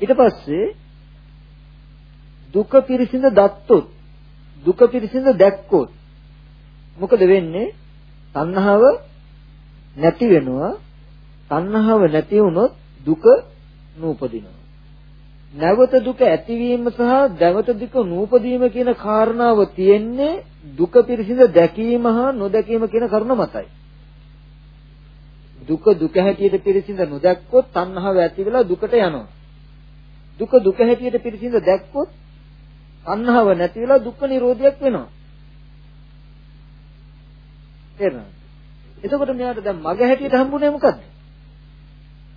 ඊට පස්සේ දුක පිරිසිඳ දත්තොත් දුක පිරිසිඳ දැක්කොත් මොකද වෙන්නේ? තණ්හාව නැති වෙනවා. තණ්හාව නැති වුණොත් දුක නූපදිනවා. නැවත දුක ඇතිවීම සහ දැවත දුක නූපදීම කියන කාරණාව තියෙන්නේ දුක පිරිසිඳ දැකීම හා නොදැකීම කියන කරුණ මතයි. දුක දුක හැටියට පිරිසිඳ නොදැක්කොත් තණ්හාව ඇති වෙලා දුකට යනවා. දුක දුක හැටියට පිරිසිඳ දැක්කොත් තණ්හාව නැති වෙලා දුක්ඛ නිරෝධයක් වෙනවා. තේරෙනවද? එතකොට මෙයාට දැන් මග හැටියට හම්බුනේ මොකද්ද?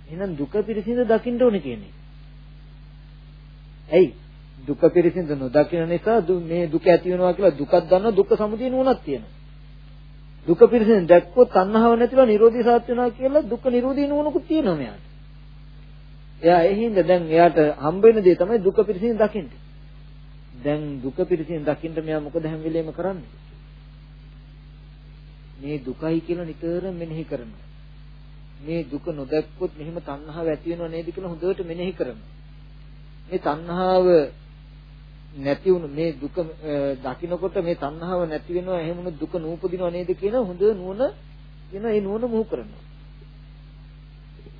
එහෙනම් දුක පිරිසිඳ දකින්න ඕනේ කියන්නේ. ඇයි? දුක පිරිසිඳ නොදකින නිසා මේ දුක ඇති වෙනවා කියලා දුකක් දන්නවා දුක්ඛ සමුදය නුවණක් තියෙනවා. දුක පිරිසිඳ දැක්කොත් තණ්හාව නැතිව නිරෝධී සාත් වෙනවා කියලා දුක්ඛ නිරෝධී නුවණකුත් තියෙනවා මෙයාට. එයා ඒ හින්දා දැන් එයාට හම්බ වෙන දේ තමයි දුක පිරිසිඳ දකින්න. දැන් දුක පිරිසිඳ දකින්න මෙයා මොකද හැම වෙලේම කරන්නේ? මේ දුකයි කියලා නිතර මෙනෙහි කරනවා. මේ දුක නොදැක්කොත් මෙහෙම තණ්හාව ඇති වෙනව නේද කියලා හොඳට මෙනෙහි කරනවා. මේ තණ්හාව නැති වුණු මේ දුක දකින්නකොට මේ තණ්හාව නැති වෙනවා එහෙම වුණු දුක නූපදිනව නේද කියන හොඳ නුවණ කියන ඒ නුවණ මුහු කරනවා.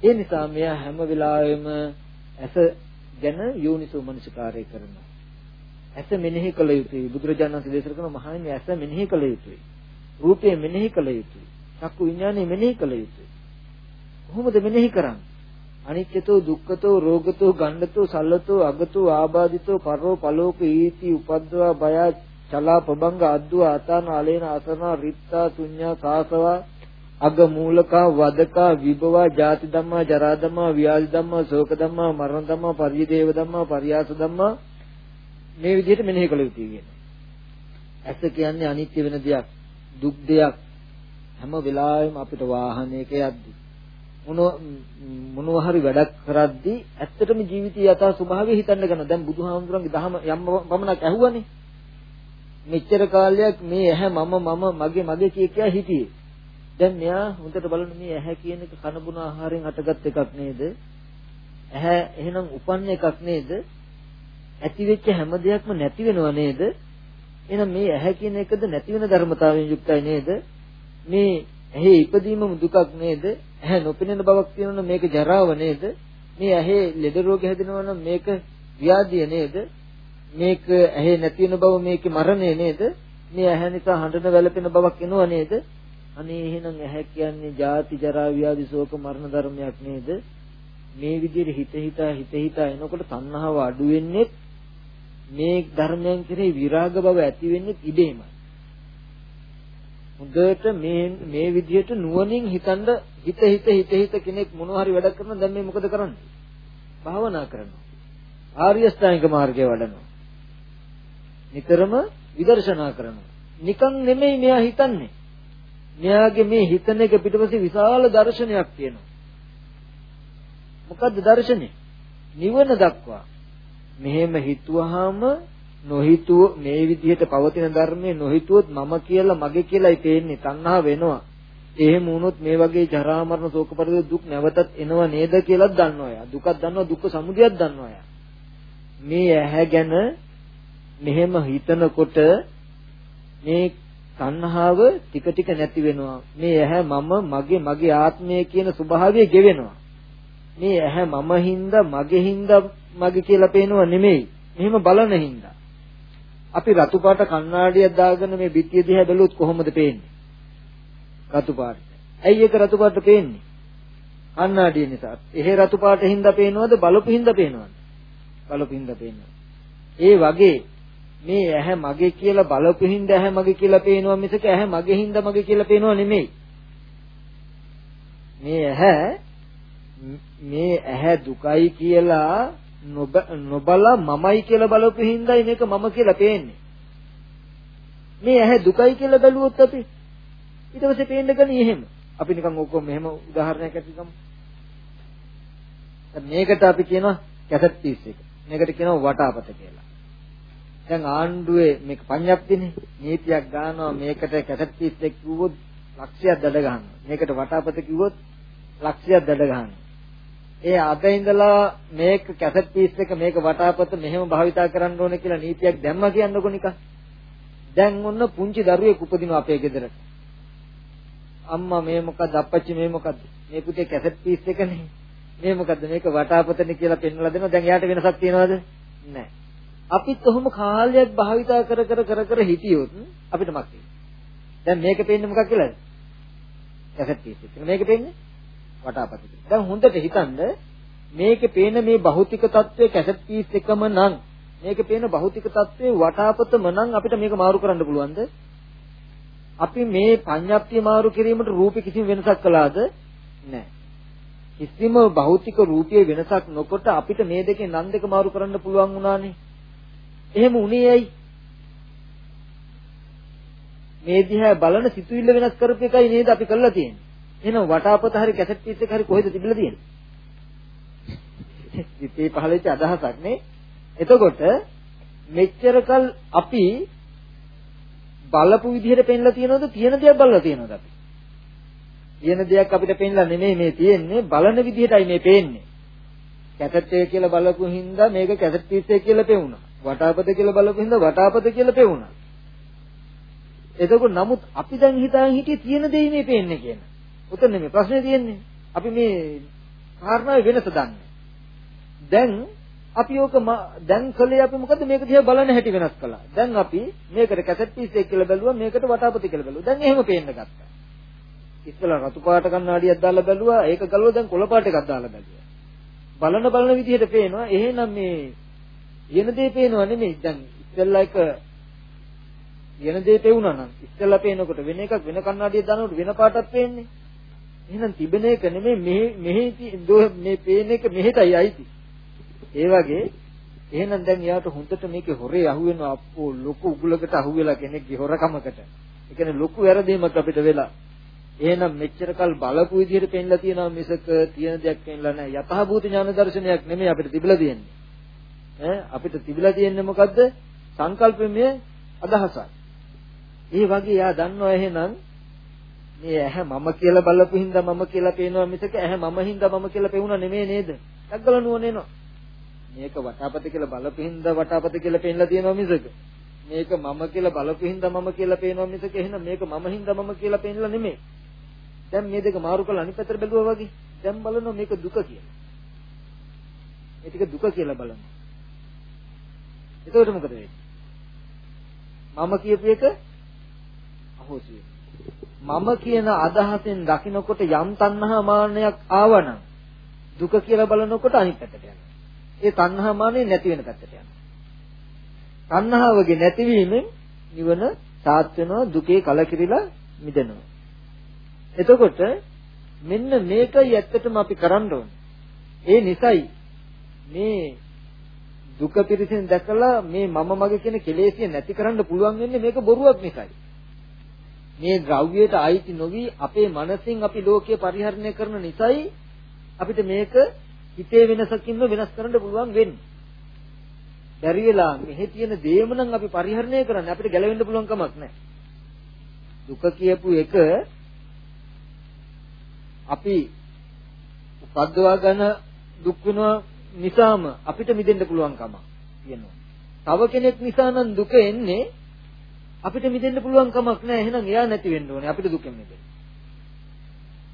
ඒ නිසා මෙයා හැම වෙලාවෙම ඇස ගැන යෝනිසෝ මනසිකාරය කරනවා. ඇස මෙනෙහි කළ යුතුයි. බුදුරජාණන් වහන්සේ දේශනා කරන මහණෙනි ඇස මෙනෙහි කළ යුතුයි. රූපය මෙනෙහි කළ යුතුයි. චක්කු විඥානය මෙනෙහි කළ යුතුයි. කොහොමද මෙනෙහි කරන්නේ? අනිත්‍යතෝ දුක්ඛතෝ රෝගතෝ ගණ්ඩතෝ සල්ලතෝ අගතෝ ආබාධිතෝ පරෝ පලෝක ඊති උපද්දවා බය චලා පබංග අද්දුව අතාන අලේන අසන රිත්තා ශුඤ්ඤා සාසවා අග මූලකා වදකා විභවා ජාති ධම්මා ජරා ධම්මා ව්‍යාධි ධම්මා ශෝක ධම්මා මරණ ධම්මා පරිදේව ධම්මා පරියාස ධම්මා මේ විදිහට මෙනෙහි කළ යුතුයි කියන්නේ. ඇස කියන්නේ අනිත්‍ය වෙන දෙයක්, දුක් දෙයක්. හැම වෙලාවෙම අපිට වාහනයක යද්දී මොනවා හරි වැඩක් කරද්දී ඇත්තටම ජීවිතය යථා ස්වභාවය හිතන්න ගන්න. දැන් බුදුහාමුදුරන්ගේ දහම යම් පමණක් ඇහුවනේ. මෙච්චර කාලයක් මේ ඇහැ මම මම මගේ මගේ කිය කියා හිටියේ. දැන් මෙයා හොඳට බලන්න මේ ඇහැ කියන එක කන බුන ආහාරයෙන් හටගත් එකක් නේද? ඇහැ එහෙනම් උපන්න එකක් නේද? ඇති වෙච්ච හැම දෙයක්ම නැති වෙනව නේද? එහෙනම් මේ ඇහැ කියන එකද නැති වෙන ධර්මතාවයෙන් යුක්තයි නේද? මේ ඇහි ඉපදීමම දුකක් නේද? ඇහැ නොපෙනෙන බවක් තියෙනවනම් මේක ජරාව නේද? මේ ඇහි ලෙඩ රෝග හැදෙනවනම් මේක ව්‍යාධිය නේද? මේක ඇහි නැති වෙන බව මේකේ මරණය නේද? මේ ඇහැ නිසා හඬන වැළපෙන බවක් එනව නේද? අනේ එහෙනම් ඇහැ කියන්නේ ජාති ජරා ව්‍යාධි ශෝක මරණ ධර්මයක් නේද? මේ විදිහට හිත හිතා හිත හිතා එනකොට තණ්හාව අඩු වෙන්නේ මේ ධර්මයන් කෙරෙහි විරාග බව ඇති වෙන්නේ ඉබේමයි. හොඳට මේ මේ විදිහට නුවණින් හිතනද හිත හිත හිත හිත කෙනෙක් මොනවා හරි වැඩක් කරනවා දැන් මේ මොකද කරන්නේ? භාවනා කරනවා. ආර්ය ශ්‍රාංග මාර්ගය වඩනවා. නිතරම විදර්ශනා කරනවා. නිකන් නෙමෙයි මෙයා හිතන්නේ. මෙයාගේ මේ හිතන එක පිටපස්සේ විශාල දර්ශනයක් තියෙනවා. මොකද්ද දර්ශනේ? නිවන දක්වා. මෙහෙම හිතුවාම නොහිතුව මේ විදිහට පවතින ධර්මයේ නොහිතුවොත් මම කියලා මගේ කියලායි පේන්නේ තණ්හා වෙනවා. එහෙම වුණොත් මේ වගේ ජරා මරණ ශෝක පරිදේ දුක් නැවතත් එනව නේද කියලාත් දන්නවා යා. දුකක් දන්නවා දුක්ඛ සමුදයක් දන්නවා යා. මේ ඇහැ ගැන මෙහෙම හිතනකොට මේ තණ්හාව ටික ටික නැති වෙනවා. මේ ඇහැ මම මගේ මගේ ආත්මය කියන ස්වභාවය ගෙවෙනවා. මේ ඇහැ මම හින්දා මගේ හින්දා මගේ කියලා පේනව නෙමෙයි. මෙහෙම බලන හින්දා. අපි රතු පාට කණ්ණාඩියක් දාගෙන මේ බිත්තිය දිහා බැලුවොත් කොහොමද පේන්නේ? රතු පාට. ඇයි ඒක රතු පාට පේන්නේ? කණ්ණාඩිය නිසා. එහෙ රතු පාට හින්දා පේනවද බලපු හින්දා පේනවද? බලපු හින්දා පේනවා. ඒ වගේ මේ ඇහැ මගේ කියලා බලපු හින්දා ඇහැ මගේ කියලා පේනවා මිසක ඇහැ මගේ හින්දා මගේ කියලා පේනවා නෙමෙයි. මේ ඇහැ මේ ඇහැ දුකයි කියලා නොබලා මමයි කියලා බලපු හින්දායි මේක මම කියලා පේන්නේ. මේ ඇහැ දුකයි කියලා බැලුවොත් අපි ඊට පස්සේ පේන්න ගනි එහෙම. අපි නිකන් ඔක්කොම මෙහෙම උදාහරණයක් ඇති ගමු. මේකට අපි කියනවා කැසට් පීස් එක. මේකට කියනවා වටාපත කියලා. දැන් ආණ්ඩුවේ මේක පඤ්ඤප්තිනේ නීතියක් ගන්නවා මේකට කැසට් පීස් එක කිව්වොත් ලක්ෂයක් දඩ ගන්නවා. මේකට වටාපත කිව්වොත් ලක්ෂයක් දඩ ගන්නවා. ඒ අද ඉඳලා මේක කැසට් පීස් එක මේක වටාපත මෙහෙම භාවිතා කරන්න ඕනේ කියලා නීතියක් දැම්මා කියන්නකො නිකන්. දැන් ඔන්න පුංචි දරුවෙක් උපදිනවා අපේ ගෙදරට. අම්මා මේ මොකද්ද අප්පච්චි මේ මොකද්ද? මේ පුතේ කැසට් පීස් එකනේ. මේ මොකද්ද මේක වටාපතනේ කියලා පෙන්වලා දෙනවා. දැන් එයාට වෙනසක් තියනවද? නැහැ. අපිත් කොහොම කාලයක් භාවිතා කර කර කර කර හිටියොත් අපිට මක් දැන් මේක පෙන්නේ මොකක් කියලාද? කැසට් පීස් එක. මේක පෙන්නේ වටාපත. දැන් හොඳට හිතන්න මේකේ පේන මේ භෞතික తත්වයේ කැසට් පීස් එකම නම් මේකේ පේන භෞතික తත්වයේ වටාපතම නම් අපිට මේක මාරු කරන්න පුළුවන්ද? අපි මේ පඤ්ඤාප්තිය මාරු කිරීමට රූපේ කිසිම වෙනසක් කළාද? නැහැ. කිසිම භෞතික රූපයේ වෙනසක් නොකොට අපිට මේ දෙකේ නම් දෙක මාරු කරන්න පුළුවන් වුණානේ. එහෙම උනේ ඇයි? මේ දිහා බලන සිතුවිල්ල වෙනස් කරපු එකයි නේද අපි කරලා තියෙන්නේ. එහෙනම් වටාපත හරි කැසට් පීස් එක හරි කොහෙද තිබිලා තියෙන්නේ? සිතේ පහළච්ච අදහසක් නේ. එතකොට මෙච්චරකල් අපි බලපු විදිහට පෙන්ලා තියනවද තියෙන දේක් බලලා තියනවද අපි? තියෙන දෙයක් අපිට පෙන්ලා නෙමෙයි මේ තියෙන්නේ බලන විදිහටයි මේ පේන්නේ. කැසට් එක කියලා බලපු හින්දා මේක කැසට් පීස් එක කියලා පෙවුණා. වටාපත කියලා බලපු හින්දා වටාපත කියලා පෙවුණා. එතකොට නමුත් අපි දැන් හිතාගෙන හිටියේ තියෙන දෙයි මේ පේන්නේ කියන. උතන නෙමෙයි ප්‍රශ්නේ තියෙන්නේ. අපි මේ කාරණාවේ වෙනස දන්නේ. දැන් අපි ඕක දැන් කළේ අපි මොකද මේක දිහා බලන හැටි වෙනස් කළා. දැන් අපි මේකට කැසට් පීස් එක කියලා බැලුවා මේකට වටාපති කියලා බැලුවා. දැන් එහෙම පේන්න ගත්තා. ඉස්සෙල්ලා රතු පාට කණ්ණාඩියක් දාලා බැලුවා ඒක ගලුවා දැන් කොළ පාට එකක් දාලා බැලුවා. බලන බලන විදිහට පේනවා එහෙනම් මේ යන දේ පේනවා නෙමෙයි දැන් ඉස්සෙල්ලා එක යන දේ පෙවුනා නම් ඉස්සෙල්ලා පේනකොට වෙන එකක් වෙන කණ්ණාඩියක් දානකොට වෙන පාටක් පේන්නේ. එහෙනම් තිබෙන එක නෙමෙයි මෙහි මෙහි මේ පේන එක මෙහෙටයි අයිති. ඒ වගේ එහෙනම් දැන් යාට හොඳට මේකේ හොරේ අහුවෙනවා අප්පෝ ලොකු උගුලකට අහුවෙලා කෙනෙක්ගේ හොරකමකට. ඒ කියන්නේ ලොකු වැරදීමක් අපිට වෙලා. එහෙනම් මෙච්චර කල් බලපු විදිහට පෙන්ලා තියෙනවා මිසක තියෙන දෙයක් පෙන්ලා නැහැ. යථාභූත ඥාන දර්ශනයක් නෙමෙයි අපිට තිබිලා තියෙන්නේ. ඈ අපිට තිබිලා තියෙන්නේ මොකද්ද? සංකල්පමය අදහසක්. ඒ වගේ යා දන්නවා එහෙනම් මේ ඇහැ මම කියලා බලපු හින්දා මම කියලා පේනවා මිසක ඇහැ මම හින්දා මම කියලා පෙවුණා නෙමෙයි නේද? ඩග්ගල නුවණ එනවා. මේක වටාපත කියලා බලපු හින්දා වටාපත කියලා පෙන්ලා තියෙනවා මිසක මේක මම කියලා බලපු හින්දා මම කියලා පේනවා මිසක එහෙනම් මේක මම හින්දා මම කියලා පෙන්ලා නෙමෙයි. දැන් මේ දෙක මාරු කරලා අනිත් පැත්තට බැලුවා වගේ. දැන් බලනවා මේක දුක කියලා. මේ ටික දුක කියලා බලනවා. එතකොට මොකද වෙන්නේ? මම කියපු එක අහෝසි මම කියන අදහසෙන් දකිනකොට යම් තණ්හා මාන්නයක් ආවනම් දුක කියලා බලනකොට අනිත් පැත්තට යනවා. ඒ තණ්හා මාන්නේ නැති වෙන පැත්තට යනවා. තණ්හාවගේ නැතිවීමෙන් නිවන සාත් වෙනවා දුකේ කලකිරිලා මිදෙනවා. එතකොට මෙන්න මේකයි ඇත්තටම අපි කරන්න ඕනේ. ඒ නිසයි මේ දුක පිරිසින් දැකලා මේ මම මගේ කියන කෙලෙසිය නැති කරන්න පුළුවන් වෙන්නේ මේක බොරුවක් නිසායි. මේ ද්‍රව්‍යයට අයිති නොවි අපේ මනසින් අපි ලෝකය පරිහරණය කරන නිසායි අපිට මේක හිතේ වෙනසකින්ම වෙනස් කරන්න පුළුවන් වෙන්නේ. බැරි වෙලා මෙහි තියෙන දේම නම් අපි පරිහරණය කරන්නේ අපිට ගැලවෙන්න පුළුවන් කමක් නැහැ. දුක කියපු එක අපි උපද්දවා ගන්න දුක් වෙනවා නිසාම අපිට මිදෙන්න පුළුවන් කම කියනවා. තව කෙනෙක් නිසා නම් දුක එන්නේ අපිට මිදෙන්න පුළුවන් කමක් නැහැ. එහෙනම් එයා නැති වෙන්න ඕනේ අපිට දුකෙන් මිදෙන්න.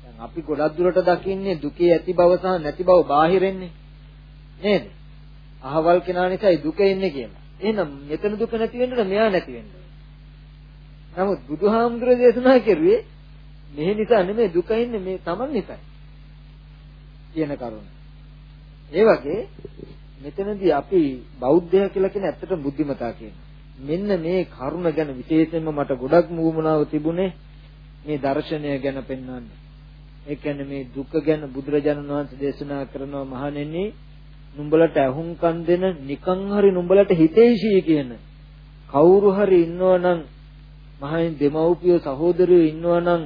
දැන් අපි ගොඩක් දුරට දකින්නේ දුකේ ඇති බව සහ නැති බව බාහිරින්නේ. නේද? අහවල් කෙනා නිසායි දුක එන්නේ කියලා. එහෙනම් මෙතන දුක නැති වෙන්න මෙයා නැති වෙන්න නමුත් බුදුහාමුදුරේ දේශනා කරුවේ මෙහෙ නිසා නෙමෙයි දුක ඉන්නේ මේ Taman නිසායි. කියන කරුණ. ඒ වගේ මෙතනදී අපි බෞද්ධය කියලා කියන ඇත්තටම බුද්ධිමතා කියනවා. මෙන්න මේ කරුණ ගැන විශේෂයෙන්ම මට ගොඩක් මුවමනාව තිබුණේ මේ දර්ශනය ගැන පෙන්වන්න. ඒ කියන්නේ මේ දුක ගැන බුදුරජාණන් වහන්සේ දේශනා කරනවා මහණෙනි නුඹලට අහුම්කම් දෙන නිකං හරි නුඹලට හිතේශී කියන කවුරු හරි ඉන්නවනම් මහින් දෙමව්පිය සහෝදරයෝ ඉන්නවනම්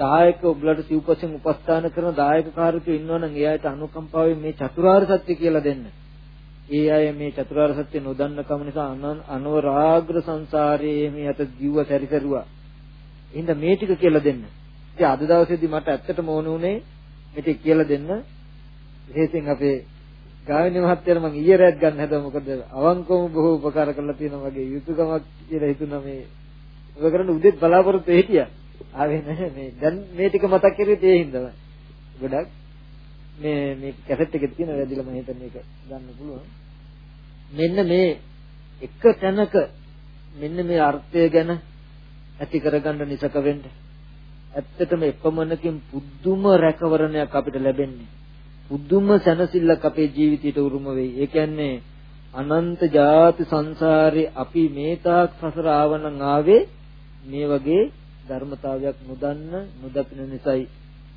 දායක ඔබලට සිව්පසෙන් උපස්ථාන කරන දායක කාර්යකයෝ ඉන්නවනම් ඒ අයට අනුකම්පාවෙන් මේ චතුරාර්ය සත්‍ය කියලා දෙන්න. ඒ අය මේ චතුරාර්ය සත්‍ය නොදන්න කම නිසා අනවරාග්‍ර සංසාරයේ මේ අත ජීව සැරිසරුවා. එහෙනම් මේ ටික කියලා දෙන්න. ඉතින් අද දවසේදී මට ඇත්තටම ඕන උනේ මේ ටික කියලා දෙන්න. හේතෙන් අපේ ගාමිණී මහත්තයාට මම ඊයේ රැත් ගන්න හැදුවා මොකද අවංකවම බොහෝ උපකාර කරලා තියෙනවා වගේ යුතුයකමක් කියලා හිතුණා මේ ඔබ කරන්නේ උදේත් බලාපොරොත්තු හිටියා ආවේ නැහැ. මේ දැන් මේ ටික මතක් කරුවේ ඒ හින්දාම ගොඩක් මේ මේ කැසට් එකේ තියෙන වැඩිලා මම හිතන්නේ මේක ගන්න පුළුවන්. මෙන්න මේ එක තැනක මෙන්න මේ අර්ථය ගැන ඇති කරගන්න නිසක වෙන්න ඇත්තටම එපමණකින් පුදුම රැකවරණයක් අපිට ලැබෙන්නේ. පුදුම සැනසෙල්ලක් අපේ ජීවිතයට උරුම වෙයි. ඒ කියන්නේ අනන්ත ಜಾති සංසාරේ අපි මේ තාක් සසර ආවනම් ආවේ මේ වගේ ධර්මතාවයක් නොදන්න නොදකින නිසායි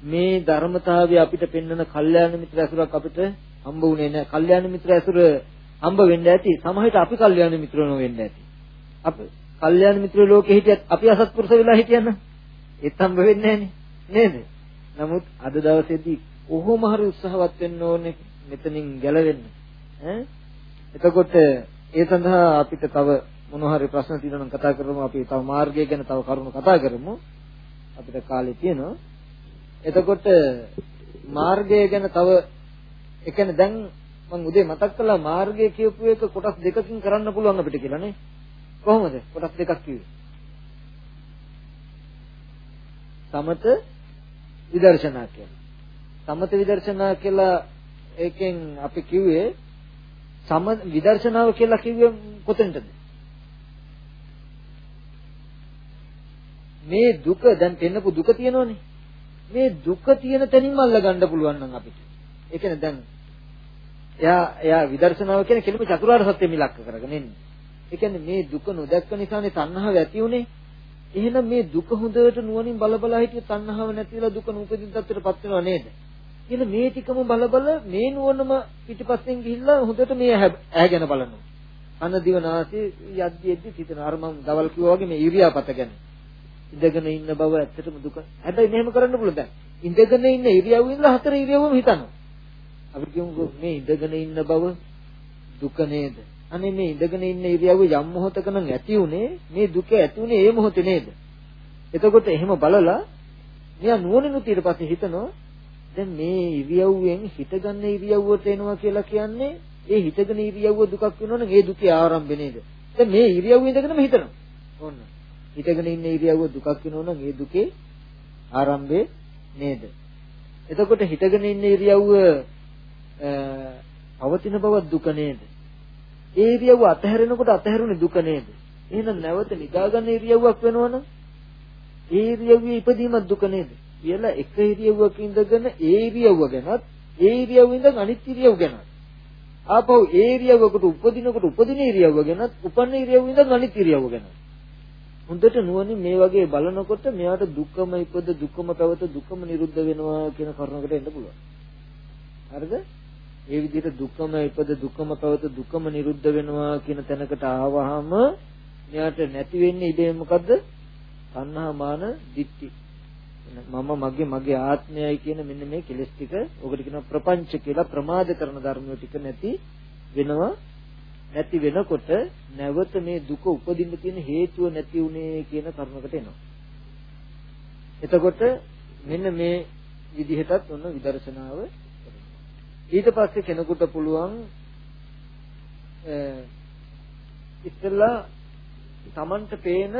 මේ ධර්මතාවය අපිට පෙන්වන කල්යාණ මිත්‍ර ඇසුරක් අපිට හම්බ වුණේ නැහැ. කල්යාණ මිත්‍ර ඇසුර හම්බ වෙන්න ඇති. සමහරවිට අපි කල්යාණ මිත්‍රෝ නොවෙන්න ඇති. අපි කල්යාණ මිත්‍රෝ ලෝකෙ හිටියත් අපි අසත්පුරුෂ වෙලා හිටියන ඒත් හම්බ වෙන්නේ නේද? නමුත් අද දවසේදී කොහොම හරි උත්සාහවත් වෙන්න ඕනේ මෙතනින් ගැලවෙන්න. ඈ එතකොට ඒ සඳහා අපිට තව මොන හරි ප්‍රශ්න තියෙනවා නම් කතා කරමු. අපි තව මාර්ගය ගැන තව කරුණු කතා කරමු. අපිට කාලේ තියෙනවා. එතකොට මාර්ගය ගැන තව ඒ කියන්නේ දැන් මම උදේ මතක් කළා මාර්ගය කියපු එක කොටස් දෙකකින් කරන්න පුළුවන් අපිට කියලා නේ. කොහොමද? කොටස් දෙකක් කිව්වේ? සමත විදර්ශනා කියලා. සමත විදර්ශනා කියලා ඒකෙන් අපි කිව්වේ සම විදර්ශනාව කියලා කිව්වේ කොතෙන්ද මේ දුක දැන් පෙන්නපු දුක තියෙනවනේ මේ දුක තියෙන තැනින්ම අල්ලගන්න පුළුවන් නම් අපිට. ඒ කියන්නේ දැන් එයා එයා විදර්ශනාව කියන කෙලිම චතුරාර්ය සත්‍ය මිලක්ක කරගෙන ඉන්නේ. ඒ කියන්නේ මේ දුක නොදැක්ක නිසානේ තණ්හාව ඇති උනේ. එහෙනම් මේ දුක හොඳට නුවණින් බල බල හිටිය තණ්හාව නැතිලා දුක නූපදින් තත්ත්වයටපත් වෙනව නේද? කියලා මේ ටිකම බල බල මේ නුවණම පිටිපස්සෙන් ගිහිල්ලා හොඳට මේ ඇහැගෙන බලනවා. අන දිවනාසි යද්දි යද්දි හිතන අර මම දවල් කිව්වා වගේ මේ ඉරියාපත ගැන. ඉඳගෙන ඉන්න බව ඇත්තටම දුක. හැබැයි මෙහෙම කරන්න පුළුවන් දැන්. ඉඳගෙන ඉන්න ඉරියව්වේ ඉඳලා හතර ඉරියව්වම හිතනවා. අපි කියමුකෝ මේ ඉඳගෙන ඉන්න බව දුක නේද? අනේ මේ ඉඳගෙන ඉන්න ඉරියව්වේ යම් මොහොතක නම් ඇති උනේ මේ දුක ඇති උනේ ඒ මොහොතේ නේද? එතකොට එහෙම බලලා මෙයා නුවණිනුත් ඊට පස්සේ හිතනවා දැන් මේ ඉරියව්වෙන් හිතගන්න ඉරියව්වට එනවා කියලා කියන්නේ ඒ හිතගෙන ඉරියව්ව දුකක් වෙනවනම් ඒ දුකේ ආරම්භය නේද? දැන් මේ ඉරියව්ව ඉඳගෙනම හිතනවා. ඕන්න. හිතගෙන ඉන්න ඉරියව්ව දුකක් වෙනවනම් ඒ දුකේ ආරම්භය නේද? එතකොට හිතගෙන ඉන්න ඉරියව්ව පවතින බව දුක නේද? ඒ ඉරියව්ව අතහැරෙනකොට අතහැරුනේ දුක නේද? එහෙනම් නැවත නිදාගන්න ඉරියව්වක් වෙනවනම් ඒ ඉරියව්වේ ඉපදීමක් දුක නේද? කියලා එක ඉරියව්වක ඉඳගෙන ඒ ඉරියව්ව ගැනත් ඒ ඉරියව්ව ඉඳන් අනිත් ඉරියව් ගැනත් ආපහු ඒ ඉරියව්වකට උපදිනකොට උපදින ඉරියව්ව ගැනත් උපන්න ඉරියව්ව ඉඳන් අනිත් ඉරියව්ව ගැනත් හොඳට නුවණින් මේ වගේ බලනකොට මෙයාට දුකම ඉපද දුකම පැවත දුකම නිරුද්ධ වෙනවා කියන කරුණකට එන්න පුළුවන්. හරිද? ඒ විදිහට දුකම ඉපද දුකම පැවත දුකම නිරුද්ධ වෙනවා කියන තැනකට ආවහම මෙයාට නැති වෙන්නේ ඉබේ මොකද්ද? තණ්හා මාන දිට්ඨි. මම මගේ මගේ ආත්මයයි කියන මෙන්න මේ කෙලස් ටික ඔකට කියනවා ප්‍රපංච කියලා ප්‍රමාද කරන ධර්ම ටික නැති වෙනවා නැති වෙනකොට නැවත මේ දුක උපදින්න තියෙන හේතුව නැති උනේ කියන කරුණකට එනවා. එතකොට මෙන්න මේ විදිහටත් ඔන්න විදර්ශනාව ඊට පස්සේ කෙනෙකුට පුළුවන් ඉස්සෙල්ලා Tamanට පේන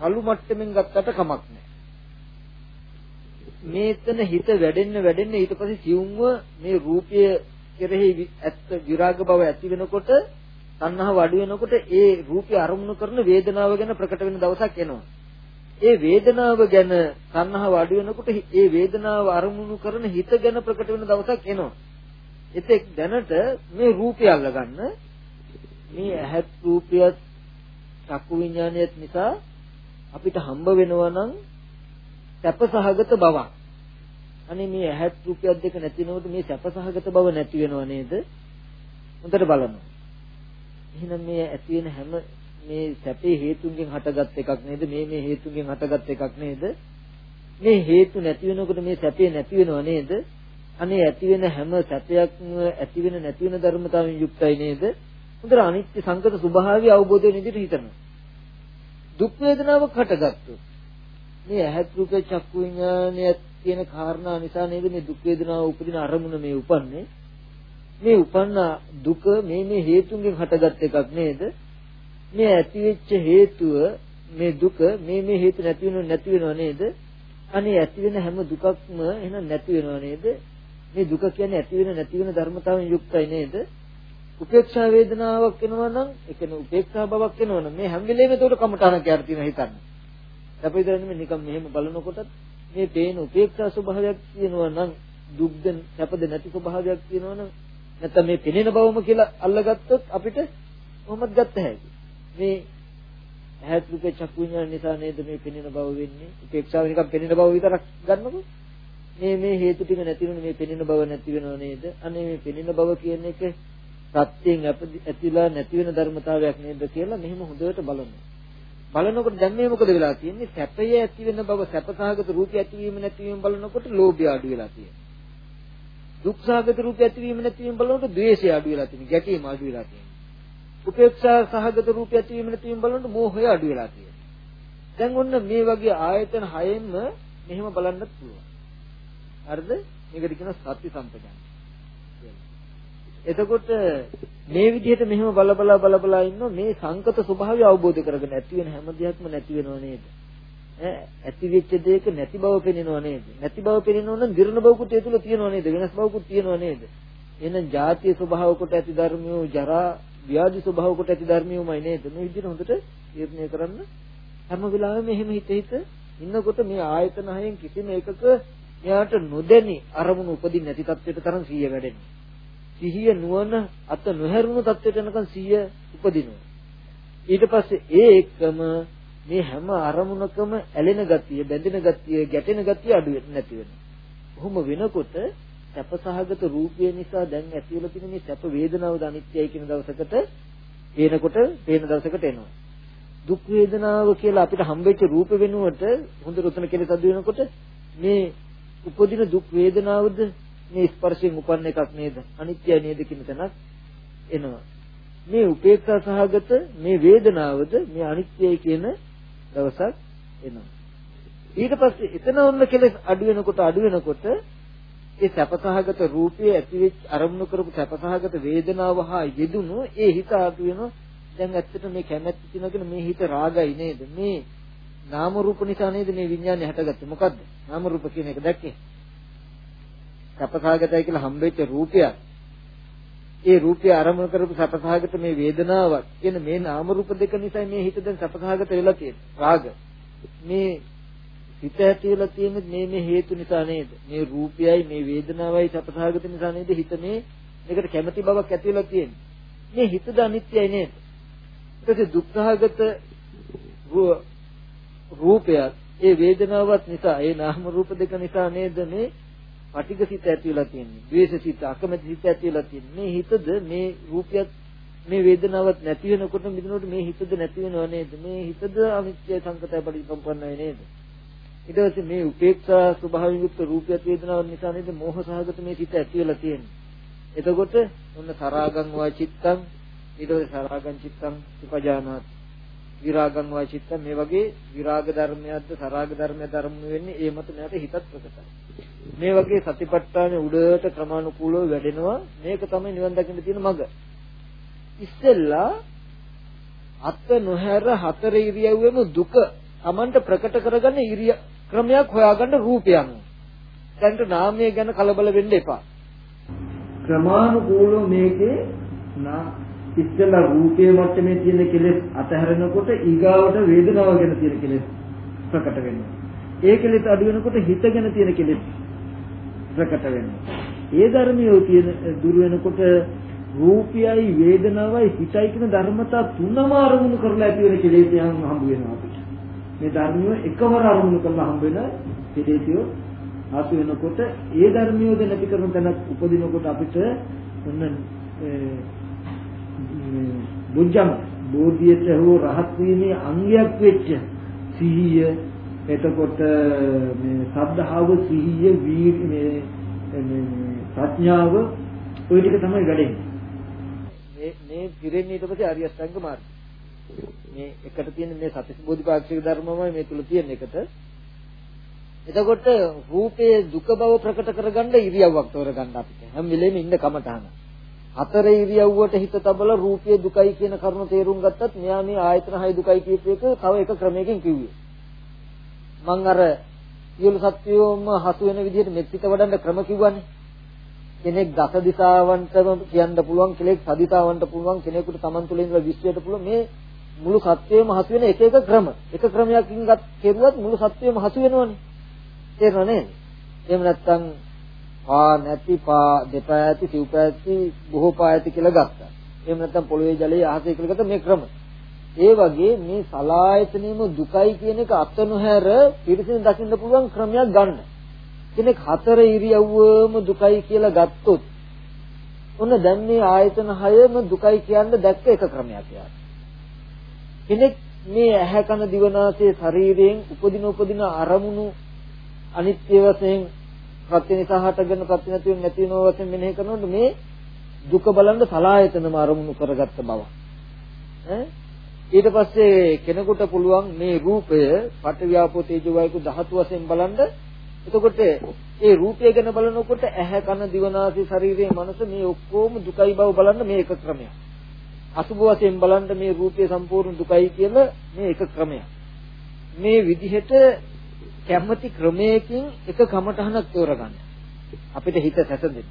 අලු මට්ටමින් ගත්තට කමක් නැහැ. මේතන හිත වැඩෙන්න වැඩෙන්න ඊට පස්සේ සියුම්ව මේ රූපය කෙරෙහි ඇත්ත විරාග බව ඇති වෙනකොට තණ්හාව අඩු වෙනකොට ඒ රූපය අරමුණු කරන වේදනාව ගැන ප්‍රකට වෙන දවසක් එනවා. ඒ වේදනාව ගැන තණ්හාව අඩු වෙනකොට ඒ වේදනාව අරමුණු කරන හිත ගැන ප්‍රකට වෙන දවසක් එනවා. එතෙක් දැනට මේ රූපය අල්ලගන්න මේ ඇහත් රූපයත් චක්කු විඥානයත් නිසා අපිට හම්බ වෙනවා නම් සැපසහගත බවක්. අනේ මේ ඇහත් රූපයත් දෙක නැතිනකොට මේ සැපසහගත බව නැති වෙනව නේද? හොඳට බලන්න. එහෙනම් මේ ඇති වෙන හැම මේ සැපේ හේතුන්ගෙන් හටගත් එකක් නේද? මේ මේ හේතුන්ගෙන් හටගත් එකක් නේද? මේ හේතු නැති වෙනකොට මේ සැපේ නැති වෙනව නේද? අනේ ඇති වෙන හැම සැපයක්ම ඇති වෙන නැති වෙන ධර්මතාවයෙන් යුක්තයි නේද? හොඳට අනිත්‍ය සංකත ස්වභාවය අවබෝධ වෙන විදිහට හිතනවා. දුක් වේදනාවක් හටගත්තොත් මේ ඇහත් රූපේ චක්කු විඥානයත් කියන කාරණා නිසා නේද මේ දුක් වේදනාව උපදින අරමුණ මේ උපන්නේ මේ උපන්න දුක මේ මේ හේතුන්ගෙන් හටගත් එකක් නේද? මේ ඇතිවෙච්ච හේතුව මේ දුක මේ මේ හේතු නැති වෙනව නැති වෙනව නේද? අනේ ඇති වෙන හැම දුකක්ම එහෙනම් නැති වෙනව නේද? මේ දුක කියන්නේ ඇති වෙන නැති වෙන ධර්මතාවයෙන් යුක්තයි නේද? උපේක්ෂා වේදනාවක් එනවා නම් ඒ කියන්නේ උපේක්ෂා බවක් එනවා නම් මේ හැම වෙලේම ඒකට කමටහනක් යාර තියෙන හිතන්න. අපි ඉතින් නිකන් මෙහෙම බලනකොටත් මේ පේන උපේක්ෂා ස්වභාවයක් තියෙනවා නම් දුක්ද සැපද නැති ස්වභාවයක් තියෙනවා නම් නැත්නම් මේ පෙනෙන බවම කියලා අල්ලගත්තොත් අපිට කොහොමද ගත්ත හැකි. මේ ඇහත් රූපේ චක්කු විඤ්ඤාණ නිසා නේද මේ පෙනෙන බව වෙන්නේ. උපේක්ෂාව නිකන් පෙනෙන බව විතරක් ගන්නකො. මේ මේ හේතු ටික නැතිවෙන මේ පෙනෙන බව නැති වෙනව නේද? අනේ මේ පෙනෙන බව කියන එක සත්‍යයෙන් ඇතිලා නැති වෙන ධර්මතාවයක් නේද කියලා මෙහෙම හොඳට බලන්න. බලනකොට දැන් මේ මොකද වෙලා තියෙන්නේ? සැපය ඇති වෙන බව සැපසහගත රූපය ඇතිවීම නැතිවීම බලනකොට ලෝභය අඩු වෙලා තියෙනවා. දුක්සහගත රූපය ඇතිවීම නැතිවීම බලනකොට ද්වේෂය අඩු වෙලා තියෙනවා. ගැටීම අඩු වෙලා තියෙනවා. උපේක්ෂා සහගත රූපය ඇතිවීම නැතිවීම බලනකොට මෝහය අඩු වෙලා තියෙනවා. දැන් ඔන්න මේ වගේ ආයතන හයෙන්ම මෙහෙම බලන්නත් පුළුවන්. හරිද? මේකට කියනවා සත්‍ය සම්පජාන. එතකොට මේ විදිහට මෙහෙම බල බල බල බල ඉන්න මේ සංකත ස්වභාවය අවබෝධ කරගෙන ඇති වෙන හැම දෙයක්ම නැති වෙනව නේද? ඈ ඇති වෙච්ච දෙයක නැති බව පෙනෙනව නේද? නැති බව පෙනෙනව නම් දිරණ බවකුත් ඒ තුල තියෙනව නේද? වෙනස් බවකුත් තියෙනව නේද? එහෙනම් ಜಾතිය ස්වභාව කොට ඇති ධර්මියෝ ජරා ව්‍යාධි ස්වභාව කොට ඇති ධර්මියෝමයි නේද? මේ විදිහට හොඳට තීරණය කරන්න හැම වෙලාවෙම එහෙම හිත හිත ඉන්නකොට මේ ආයතන හයෙන් කිසිම එකක එයාට නොදැනි අරමුණු උපදින්නේ නැති තත්ත්වයට තරම් සිහිය වැඩෙන්නේ. සිහිය නුවණ අත නොහැරුණු තත්ත්වයට යනකම් සිහිය උපදිනවා. ඊට පස්සේ ඒ එක්කම මේ හැම අරමුණකම ඇලෙන ගතිය, බැඳෙන ගතිය, ගැටෙන ගතිය අඩු නැති වෙනවා. කොහොම වෙනකොට සැපසහගත රූපය නිසා දැන් ඇති වෙලා තියෙන මේ සැප වේදනාවද අනිත්‍යයි කියන දවසකට පේනකොට පේන දවසකට එනවා. දුක් වේදනාව කියලා අපිට හම්බෙච්ච රූප වෙනුවට හොඳ රුතන කෙලෙස් අඩු වෙනකොට මේ උපදින දුක් වේදනාවද මේ ස්පර්ශයෙන් උපන්න එකක් නේද? අනිත්‍යයි නේද කියන තැනක් එනවා. මේ උපේක්ෂා සහගත මේ වේදනාවද මේ අනිත්‍යයි කියන දවසක් එනවා. ඊට පස්සේ එතන ඔන්න කෙලෙස් අඩු වෙනකොට අඩු වෙනකොට ඒ සැපසහගත රූපයේ ඇතිවෙච්ච අරමුණු කරපු සැපසහගත වේදනාව හා යෙදුණු ඒ හිත අඩු වෙනවා. දැන් ඇත්තට මේ කැමැත්ත තිනගෙන මේ හිත රාගයි නේද? මේ නාම රූප නිසා නේද මේ විඥානය හටගත්තේ? මොකද්ද? නාම රූප කියන එක දැක්කේ? සැපසහගතයි කියලා හම්බෙච්ච රූපයක් ඒ රූපය ආරම්භ කරපු සැපසහගත මේ වේදනාවක් කියන මේ නාම රූප දෙක නිසා මේ හිත දැන් සැපසහගත වෙලා තියෙන්නේ රාග. මේ හිත ඇති වෙලා තියෙන්නේ මේ මේ හේතු නිසා නේද? මේ රූපයයි මේ වේදනාවයි සැපසහගත නිසා නේද හිත මේ මේකට කැමැති බවක් ඇති වෙලා තියෙන්නේ. මේ හිතද අනිත්‍යයි නේද? ඊට පස්සේ දුක්ඛහගත රූපයක් ඒ වේදනාවත් නිසා ඒ නාම රූප දෙක නිසා නේද මේ පටිඝ සිත ඇති වෙලා තියෙන්නේ. ද්වේෂ සිත, අකමැති සිත ඇති වෙලා තියෙන්නේ. මේ හිතද මේ රූපයත් මේ වේදනාවක් නැති වෙනකොට මිදෙනකොට මේ හිතද නැති වෙනව නේද? මේ හිතද අනිත්‍ය සංකතය පරිසම්පන්නයි නේද? ඊට පස්සේ මේ උපේක්ෂා ස්වභාවයෙන් යුක්ත රූපයත් වේදනාවක් නිසා නේද මෝහ සහගත මේ සිත ඇති වෙලා තියෙන්නේ. එතකොට ඔන්න තරාගං වා චිත්තං ඊට පස්සේ තරාගං චිත්තං උපජානාති විරාගං වා චිත්තං මේ වගේ විරාග ධර්මයක්ද තරාග ධර්මයක් ධර්මු වෙන්නේ ඒ මත නැත හිතත් ප්‍රකටයි. මේ වගේ සතිපට්ඨාන උඩට ක්‍රමානුකූලව වැඩෙනවා මේක තමයි නිවන් දකින්න තියෙන මඟ. ඉස්සෙල්ලා අත් නොහැර හතර ඉරියව්වෙම දුක Tamanට ප්‍රකට කරගන්න ඉරිය ක්‍රමයක් හොයාගන්න රූපයන්. දැන්ට නාමය ගැන කලබල වෙන්න එපා. ක්‍රමානුකූලව මේකේ නා ඉස්සෙල්ලා රූපයේ මට්ටමේ තියෙන කෙලෙස් අතහැරෙනකොට ඊගාවට වේදනාව ගැන තියෙන කෙලෙස් ප්‍රකට වෙනවා. ඒ කෙලෙස් අඩු වෙනකොට හිත ගැන තියෙන කෙලෙස් ප්‍රකට වෙනවා. ඒ ධර්මියෝ තියෙන දුර වෙනකොට රූපයයි වේදනාවයි හිතයි කියන ධර්මතා තුනම අරමුණු කරලා ඇති වෙන කෙලෙස්යන් හම්බ වෙනවා අපිට. මේ ධර්මියෝ එකවර අරමුණු කරලා හම්බ වෙන කෙලෙස්යෝ ආතු වෙනකොට ඒ ධර්මියෝද නැති කරන තැනක් උපදිනකොට අපිට ඔන්න බුද්ධම බෝධියට හෝ රහත් වීමේ අංගයක් වෙච්ච සිහිය එතකොට මේ සද්ධාව සිහිය වීර මේ ප්‍රඥාව ওই ටික තමයි වැඩෙන්නේ මේ මේ පිරෙන්නේ ඊට පස්සේ ආර්ය අෂ්ටාංග මාර්ගය මේ එකට තියෙන මේ සතිස් බෝධිපාක්ෂික ධර්මමයි මේ තුල තියෙන එකට එතකොට රූපයේ දුක බව ප්‍රකට කරගන්න ඉරියව්වක් තෝරගන්න අපිට. හැම වෙලෙම ඉන්න කමටහන. හතර ඉරියව්වට හිත තබලා රූපයේ දුකයි කියන කරුණ තේරුම් ගත්තත් මෙයා මේ ආයතන හය දුකයි කියපු එක තව එක ක්‍රමයකින් කිව්වේ. මං අර සියලු සත්වයෝම හසු වෙන විදිහට මෙත්සිත වඩන්න ක්‍රම කිව්වනේ. කෙනෙක් දස දිසාවන්ටම කියන්න පුළුවන් කෙනෙක් සදිතාවන්ට පුළුවන් කෙනෙකුට Taman තුළ ඉඳලා විශ්වයට පුළුවන් මේ මුළු සත්වයේම හසු වෙන එක එක ක්‍රම. එක ක්‍රමයකින් ගත් කෙරුවත් මුළු සත්වයේම හසු වෙනවනේ. තේරෙනව නේද? එහෙම නැත්නම් පා නැති පා දෙපා ඇති සිව්පා ඇති බොහෝ පා ඇති කියලා ගත්තා. එහෙම නැත්නම් පොළවේ ජලයේ අහසේ කියලා ගත්ත මේ ක්‍රම. ඒ වගේ මේ සලායතනෙම දුකයි කියන එක අත නොහැර පිරිසිදු දකින්න පුළුවන් ක්‍රමයක් ගන්න. කෙනෙක් හතර ඉරියව්වම දුකයි කියලා ගත්තොත් ඔන්න දැන් මේ ආයතන හයම දුකයි කියන්න දැක්ක එක ක්‍රමයක් යාර. කෙනෙක් මේ ඇහැ කන දිවනාසය ශරීරයෙන් උපදින උපදින අරමුණු අනිත්‍ය වශයෙන් ප්‍රත්‍ය නිසා හටගෙන ප්‍රත්‍ය නැති වෙන නැති වෙනව වශයෙන් මෙනෙහි කරනකොට මේ දුක බලන්න සලායතනම අරමුණු කරගත්ත බව. ඈ ඊට පස්සේ කෙනෙකුට පුළුවන් මේ රූපය පටවියාපෝ තේජෝ වායු ධාතු වශයෙන් බලන්න එතකොට ඒ රූපය ගැන බලනකොට ඇහැ කන දිවනාසය ශරීරයේ මනස මේ ඔක්කොම දුකයි බව බලන්න මේ එක ක්‍රමයක්. අසුභ වශයෙන් බලන්න මේ රූපය සම්පූර්ණ දුකයි කියලා මේ එක ක්‍රමයක්. මේ විදිහට කැමැති ක්‍රමයකින් එක කමටහනක් තෝරගන්න. අපිට හිත සැසඳෙන්න.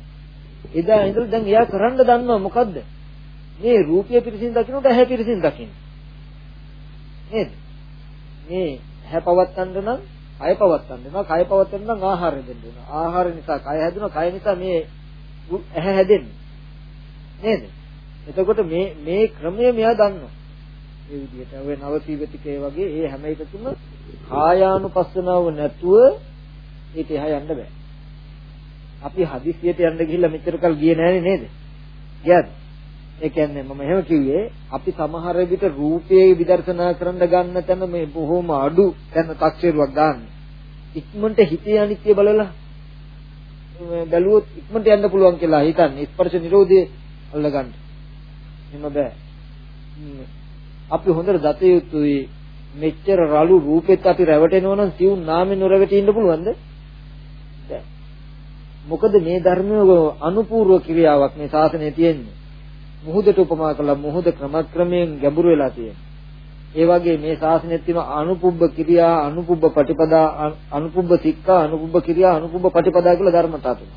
එදා ඉඳලා දැන් එයා කරන්න දන්නවා මොකද්ද? මේ රූපය පිරිසින් දකින්නට ඇහැ පිරිසින් දකින්න. නේද? මේ ඇහැ පවත්තන්න නම් කය පවත්තන්න වෙනවා. කය පවත්තන්න නම් ආහාරය දෙන්න වෙනවා. ආහාර නිසා කය හැදෙනවා. කය නිසා මේ ඇහැ හැදෙන්නේ. නේද? එතකොට මේ මේ ක්‍රමය මෙයා දන්නවා. ඒ විදිහට ඔය නවසීවතිකේ වගේ ඒ හැම එකකම කායානුපස්සනාව නැතුව ඒක එහා යන්න බෑ. අපි හදිසියට යන්න ගිහිල්ලා මෙච්චර කල් ගියේ නෑනේ නේද? ගියාද? ඒ කියන්නේ මම එහෙම කිව්වේ අපි සමහර විට රූපයේ විදර්ශනා කරන්න ගන්න තැන මේ බොහොම අඩු තැන තක්සේරුවක් දාන්නේ. ඉක්මනට හිතේ අනිත්‍ය බලලා බැලුවොත් ඉක්මනට යන්න පුළුවන් කියලා හිතන්නේ ස්පර්ශ නිරෝධය අල්ලගන්න. එහෙම බෑ. අපි හොඳට දත යුතුයි මෙච්චර රළු රූපෙත් අපි රැවටෙනවා නම් සිවුන් නාමෙන් නොරැවටි ඉන්න පුළුවන්ද? මොකද මේ ධර්මය අනුපූර්ව ක්‍රියාවක් මේ ශාසනයේ තියෙන්නේ. මුහුදට උපමා කළා මුහුද ක්‍රමක්‍රමයෙන් ගැඹුරු වෙලා තියෙනවා. ඒ වගේ මේ ශාසනයේ තියෙන අනුපුබ්බ කිරියා, අනුපුබ්බ පටිපදා, අනුපුබ්බ සික්ඛා, අනුපුබ්බ කිරියා, අනුපුබ්බ පටිපදා කියලා ධර්මතා තුනක්.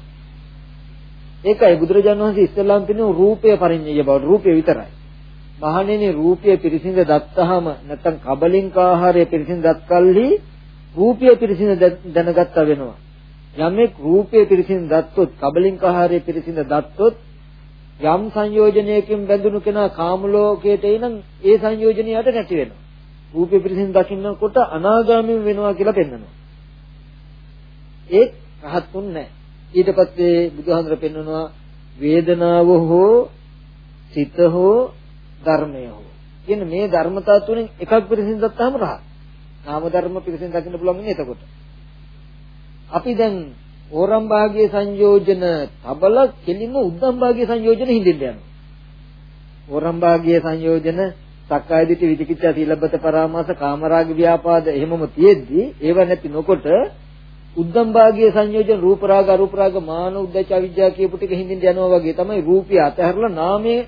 ඒකයි බුදුරජාණන් වහන්සේ ඉස්සෙල්ලාම පිළිනු රූපය පරිඤ්ඤය බව රූපය විතරයි. මහණෙනි රූපය පිරිසිඳ දත්තාම නැත්නම් කබලින්ක ආහාරය පිරිසිඳ දත් කල්හි රූපය පිරිසිඳ දැනගත්තා වෙනවා. යමෙක් රූපය පිරිසිඳ දත්තොත් කබලින්ක ආහාරය පිරිසිඳ දත්තොත් යම් සංයෝජනයකින් බැඳුණු කෙනා කාම ලෝකයට එනනම් ඒ සංයෝජනයට නැති වෙනවා. රූපය පිරිසින් දකින්නකොට අනාගාමී වෙනවා කියලා පෙන්වනවා. ඒ රහත්ුන් නැහැ. ඊට පස්සේ බුදුහාමර පෙන්වනවා වේදනාව හෝ සිත හෝ ධර්මය හෝ කියන මේ ධර්මතා තුනෙන් එකක් පිරිසින් දත්තාම රහත්. නාම ධර්ම පිරිසින් දකින්න පුළුවන් ඉන්නේ එතකොට. අපි දැන් ඕරම් භාගයේ සංයෝජන තබල කෙලින්ම උද්දම් භාගයේ සංයෝජන හිඳින්න යනවා. ඕරම් භාගයේ සංයෝජන සක්කාය දිට්ඨි විචිකිච්ඡා සීලබ්බත පරාමාස කාමරාග ව්‍යාපාද එහෙමම තියෙද්දි ඒව නැති නොකොට උද්දම් භාගයේ සංයෝජන රූප රාග අරූප රාග මාන උද්දච්ච අවිජ්ජා කියපු ටික හිඳින්න යනවා වගේ තමයි රූපය අතහැරලා නාමයේ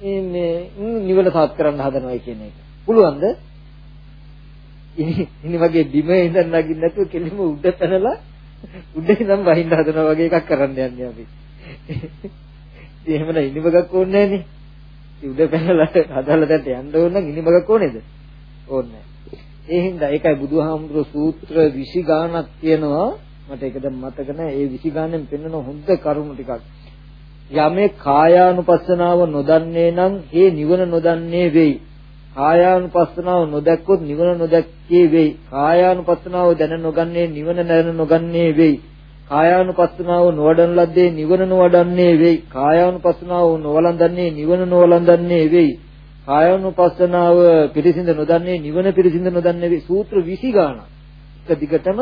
මේ නිවන සාත් කරන්න හදනවා කියන එක. පුළුවන්ද? ඉනි වගේ බිම ඉඳන් නගින්න නැතුව කෙලින්ම උඩ පැනලා උඩ ඉඳන් වහින්න හදනවා වගේ එකක් කරන්න යන්නේ අපි. ඉතින් එහෙමනම් ඉනිමගක් ඕනේ නැහනේ. ඉතින් උඩ පැනලා හදලා දැන් යන්න ඕන නම් ඉනිමගක් ඕනේද? ඕනේ ඒ හින්දා ඒකයි බුදුහාමුදුරුවෝ සූත්‍ර 20 ගාණක් තියෙනවා. මට ඒක දැන් මතක නැහැ. ඒ 20 ගාණෙන් පෙන්වන හොඳ කරුණු ටිකක්. යමේ කායානුපස්සනාව නොදන්නේ නම් ඒ නිවන නොදන්නේ වෙයි. කායානුපස්සනාව නොදැක්කොත් නිවන නොදැක්කේ වෙයි. කායානුපස්සනාව දැන නොගන්නේ නිවන දැන නොගන්නේ වෙයි. කායානුපස්සනාව නොවඩන ලද්දේ නිවන නොවඩන්නේ වෙයි. කායානුපස්සනාව නොවලඳන්නේ නිවන නොවලඳන්නේ වෙයි. කායානුපස්සනාව පිරිසිඳ නොදන්නේ නිවන පිරිසිඳ නොදන්නේ වෙයි. සූත්‍ර 20 ගාණක්. එක දිගටම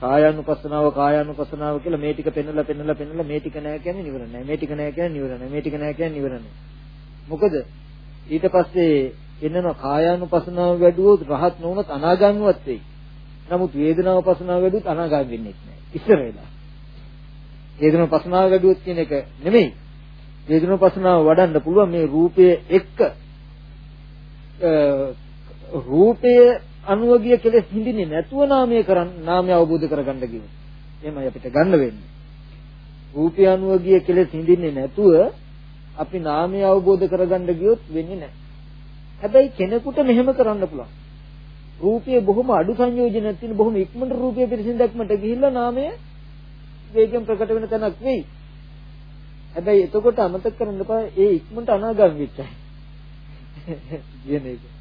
කායානුපස්සනාව කායානුපස්සනාව කියලා මේ ටික පෙන්නලා පෙන්නලා පෙන්නලා මේ ටික නෑ කියන්නේ නිවන නෑ. මේ ටික නෑ කියන්නේ නිවන නෑ. මේ ටික නෑ කියන්නේ නිවන නෑ. මොකද ඊට පස්සේ එන්නන කායානුපසනාව වැඩුවොත් රහත් නොවුනත් අනාගාමීවත් වෙයි. නමුත් වේදනාව පසනාව වැඩුත් අනාගාමී වෙන්නේ නැහැ. ඉස්සර වෙලා. වේදනාව පසනාව වැඩුවොත් කියන එක නෙමෙයි. වේදනාව පසනාව වඩන්න පුළුවන් මේ රූපයේ එක්ක රූපය අනුව ගිය කෙලෙස් හිඳින්නේ නැතුව නාමය කරන් නාමය අවබෝධ කරගන්න කිව්වොත්. එහෙමයි අපිට ගන්න වෙන්නේ. රූපය අනුව ගිය කෙලෙස් හිඳින්නේ නැතුව අපි නාමය අවබෝධ කරගන්න ගියොත් වෙන්නේ නැහැ. හැබැයි කෙනෙකුට මෙහෙම කරන්න පුළුවන්. රූපයේ බොහොම අඩු සංයෝජනයක් තියෙන බොහොම ඉක්මනට රූපයේ පිරිසින් දැක්මට ගිහිල්ලා නාමය වේගයෙන් ප්‍රකට වෙන තැනක් වෙයි. හැබැයි එතකොට අමතක කරන්න එපා ඒ ඉක්මනට අනාගාමී වෙච්චයි. කියන එක.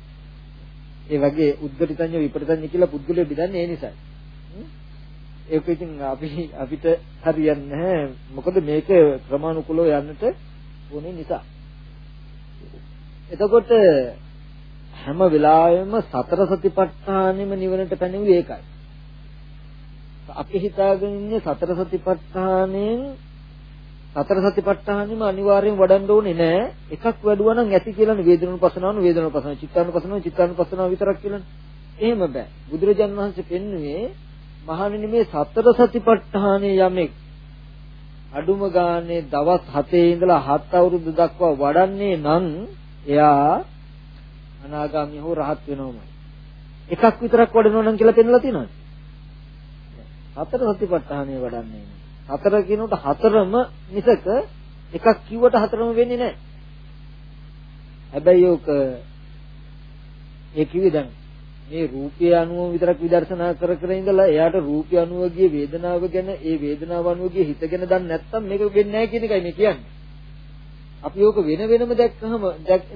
ඒ වගේ උද්ගටිතඤ්ඤ විපරිතඤ්ඤ කියලා පුද්ගලය බෙදන්නේ ඒ නිසායි. ඒක ඉතින් අපි අපිට හරියන්නේ නැහැ. මොකද මේක ක්‍රමානුකූලව යන්නට ඕනේ නිසා. එතකොට හැම වෙලාවෙම සතර සතිපට්ඨානෙම නිවනට පැනෙන්නේ ඒකයි. අපි හිතාගෙන ඉන්නේ සතර සතිපට්ඨානෙන් සතර සතිපට්ඨානෙම අනිවාර්යෙන් වඩන්න ඕනේ නෑ. එකක් වැඩුවා නම් ඇති කියලානේ වේදනුපසනාවන වේදනුපසනාව, චිත්තානුපසනාව චිත්තානුපසනාව විතරක් කියලානේ. එහෙම බෑ. බුදුරජාන් වහන්සේ පෙන්වුවේ මහණෙනි මේ සතර සතිපට්ඨානෙ යමෙක් අඩුම ගානේ දවස් 7 ඉඳලා 7 අවුරුදු දක්වා වඩන්නේ නම් එයා අනාගාමී හෝ රහත් වෙනවමයි. එකක් විතරක් වඩනවා නම් කියලා පෙන්නලා තියෙනවද? හතර සතිපට්ඨානය වඩන්නේ. හතර කියනකොට හතරම මිසක එකක් කිව්වට හතරම වෙන්නේ නැහැ. හැබැයි ඔක ඒ කිව්වේ දැන් මේ රූපය අනුව විතරක් විදර්ශනා කර කර ඉඳලා එයාට රූපය අනුව ගිය වේදනාව ගැන ඒ වේදනාව අනුව ගිය හිත ගැන දන්නේ නැත්නම් මේක වෙන්නේ නැහැ කියන එකයි මේ කියන්නේ. අපි ඕක වෙන වෙනම දැක්කහම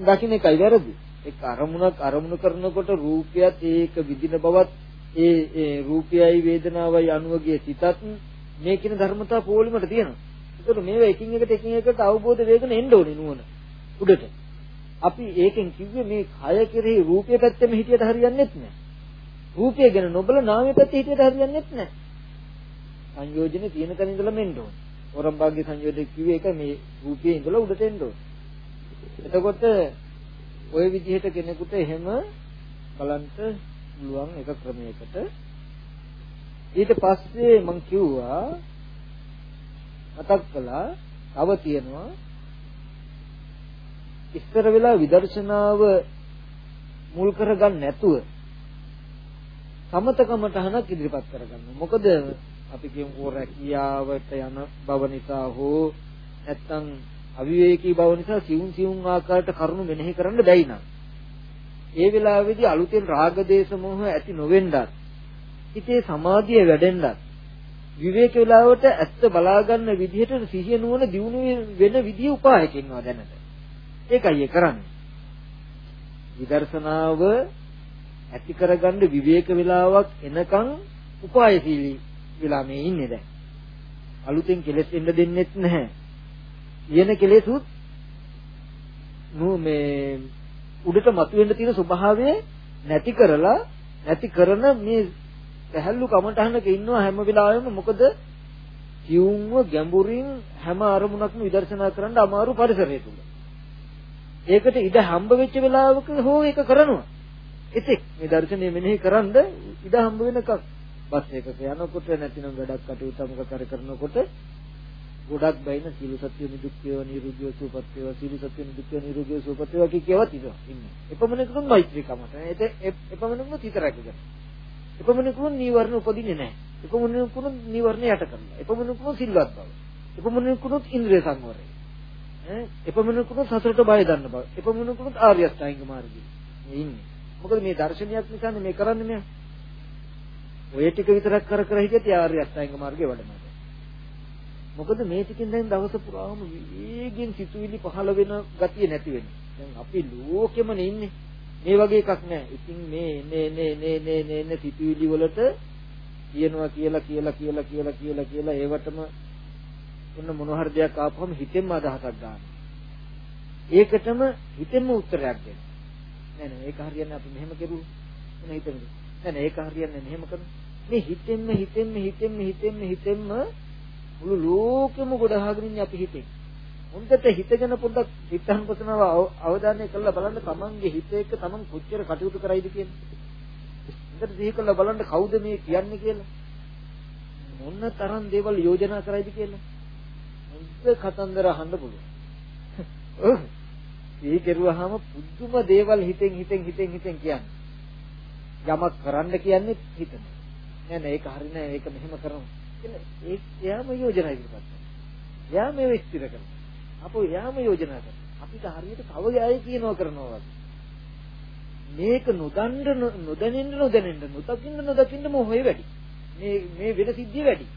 දකින්න එකයි වැරදි. එක් අරමුණක් අරමුණු කරනකොට රූපයත් ඒක විදින බවත් ඒ ඒ රූපයයි වේදනාවයි අනුවගේ සිතත් මේ කියන ධර්මතා පොලිමට තියෙනවා. ඒකට මේවා එකින් එකට එකින් එකට අවබෝධ වෙගෙන එන්න ඕනේ නුවණ. උඩට. අපි ඒකෙන් කිව්වේ මේ කය කෙරෙහි රූපය පැත්තෙම හිටියට හරියන්නේ නැහැ. රූපය ගැන නොබල නාමය පැත්තේ හිටියට හරියන්නේ නැහැ. සංයෝජනේ තියෙන තැන ඉඳලා මෙන්න ඕනේ. ඕරම්බාග්ගේ සංයෝජනේ කිව්වේ ඒක මේ රූපයේ ඉඳලා උඩට එන්න ඕනේ. එතකොට ওই විදිහට කෙනෙකුට එහෙම බලන්න පුළුවන් එක ක්‍රමයකට ඊට පස්සේ මම කිව්වා මතක් කළා තව තියෙනවා ඉස්සර වෙලා විදර්ශනාව මුල් කරගන්න නැතුව සමතකමටහනක් ඉදිරිපත් කරගන්න. මොකද අපි කියමු රැකියාවට යන බව නිසා හෝ නැත්තම් අවිවේකී බව නිසා සිවුම් සිවුම් ආකාරයට කරුණු මෙනෙහි කරන්න බැයි නම් ඒ වෙලාවේදී අලුතෙන් රාග දේශ මොහ ඇති නොවෙන්නත් හිතේ සමාධිය වැඩෙන්නත් විවේක වෙලාවට ඇත්ත බලා ගන්න විදිහට සිහිය නුවණ දියුණු වෙන විදිය උපායක ඉන්නවා දැනට. ඒකයි ඒ කරන්නේ. විදර්ශනාව ඇති කරගන්න විවේක වෙලාවක් එනකන් උපායශීලී වෙලා මේ ඉන්නේ දැන්. අලුතෙන් කෙලෙස් එන්න දෙන්නෙත් නැහැ. කියන කෙලෙසුත් නු මේ උඩට මතුවෙන්න තියෙන ස්වභාවය නැති කරලා නැති කරන මේ පැහැල්ලු කමටහනක ඉන්නවා හැම වෙලාවෙම මොකද කියුම්ව ගැඹුරින් හැම අරමුණක්ම විදර්ශනා කරන්න අමාරු පරිසරය තුල. ඒකට ඉඩ හම්බ වෙච්ච වෙලාවක හෝ ඒක කරනවා. ඉතින් මේ දර්ශනය මෙනෙහි කරන්ද ඉඩ හම්බ වෙනකක් බස් එකක යනකොට නැතිනම් වැඩක් කටයුතු මොකක් කර කරනකොට ගොඩක් බයින සීල සත්‍ය නිදුක්ඛය නිරුද්ධය සූපත් වේවා සීල සත්‍ය නිදුක්ඛය නිරුද්ධය සූපත් වේවා කිය කියවත් ඉන්නේ. එපමණකම මෛත්‍රී කමට. ඒක එපමණකම තිතරක් ගන්න. එපමණකම නීවරණ උපදින්නේ නැහැ. එපමණකම නීවරණ යට කරනවා. එපමණකම සිල්වත් බව. එපමණකම ඉන්ද්‍රිය සංවරය. ඈ එපමණකම සසරට බය දන්න බව. එපමණකම ආර්ය අෂ්ටාංග මාර්ගයේ ඉන්නේ. මොකද මේ දර්ශනයක් නිසානේ මේ කරන්නේ මේ. ඔය ටික විතරක් කර කර හිටියත් ආර්ය අෂ්ටාංග මාර්ගේ වඩනවා. මොකද මේ ටිකෙන් දැන් දවස පුරාම වේගෙන් සිතුවිලි පහළ වෙන ගතිය නැති වෙන්නේ. දැන් අපි ලෝකෙම ඉන්නේ. මේ වගේ එකක් නෑ. ඉතින් මේ නේ නේ නේ නේ නේ නේ සිතුවිලි වලට කියනවා කියලා කියලා කියලා කියලා කියලා කියලා ඒවටම ඔන්න මොන හරි දෙයක් ආපුවම හිතෙන්ම අදහසක් ගන්නවා. ඒකටම හිතෙන්ම උත්තරයක් දෙන්න. නෑ නෑ ඒක හරියන්නේ අපි මෙහෙම කෙරුවොත් මොන හිතෙන්ද? නෑ නෑ ඒක හරියන්නේ මෙහෙම කරමු. මේ හිතෙන්ම හිතෙන්ම හිතෙන්ම හිතෙන්ම හිතෙන්ම මුළු ලෝකෙම ගොඩහාගෙන ඉන්නේ අපි හිතේ. හොඳට හිතගෙන පොඩ්ඩක් සිතානුපසනාව අවධානය කරලා බලන්න තමන්ගේ හිත එක්ක තමන් කොච්චර කටයුතු කරයිද කියන්නේ. හොඳට සිහි කරලා බලන්න කවුද මේ කියන්නේ කියලා. මොන තරම් දේවල් යෝජනා කරයිද කියලා. හොඳ කතන්දර අහන්න පුළුවන්. ඔව්. සිහි කෙරුවාම පුදුම දේවල් හිතෙන් හිතෙන් හිතෙන් හිතෙන් කියන්නේ. යමක් කරන්න කියන්නේ හිතන. නෑ නෑ ඒක හරි නෑ ඒක මෙහෙම කරමු. කියලා ඒ එයාම යෝජනා ඉදිරිපත් කරනවා. එයා මේව ස්ථිර කරනවා. අපෝ එයාම යෝජනා කරනවා. අපිට හරියට තව ගෑයි කියනවා කරනවා වගේ. මේක නොදන්න නොදැනෙන්න නොදැනෙන්න නොදකින්න නොදකින්න මොහොය වැඩි. මේ මේ වෙන සිද්ධිය වැඩි.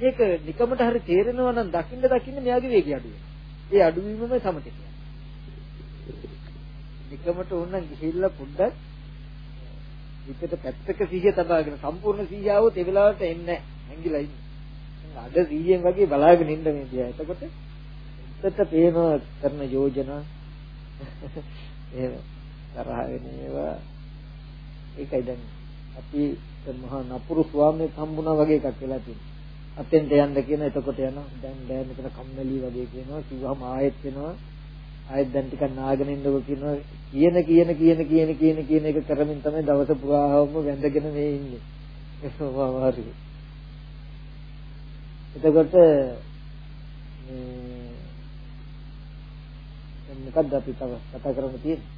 මේක නිකමට හරි තේරෙනවා නම් දකින්න දකින්න මෙයාගේ වේගය අඩු වෙනවා. ඒ අඩුවීමම සමතේ කියන්නේ. නිකමට ඕනනම් ගිහිල්ලා පොඩ්ඩක් හිතට පැත්තක සිහිය තබාගෙන සම්පූර්ණ සිහිය આવොත් ඒ වෙලාවට එන්නේ නැහැ. ඇඟිලා ඉන්නේ. අද 100න් වගේ බලාගෙන ඉන්න මේ දිහා. එතකොට එතට පේනවා කරන යෝජනා එහෙම තරහ වෙන ඒවා ඒකයි දැන් අපි මහා නපුරු ස්වාමීන් හම්බුණා වගේ එකක් වෙලා තියෙනවා. අතෙන්ට යන්න කියන එතකොට යනවා. දැන් දැන් මෙතන කම්මැලි වගේ කියනවා. කිව්වම ආයෙත් වෙනවා. ආයෙත් දැන් ටිකක් නාගෙන ඉන්නකො කියනවා. කියන කියන කියන කියන කියන කියන එක කරමින් තමයි දවස පුරාම වැඳගෙන මේ ඉන්නේ. ඒක හරි. එතකොට මේ මොකද්ද අපි තව කතා කරන්න තියෙන්නේ?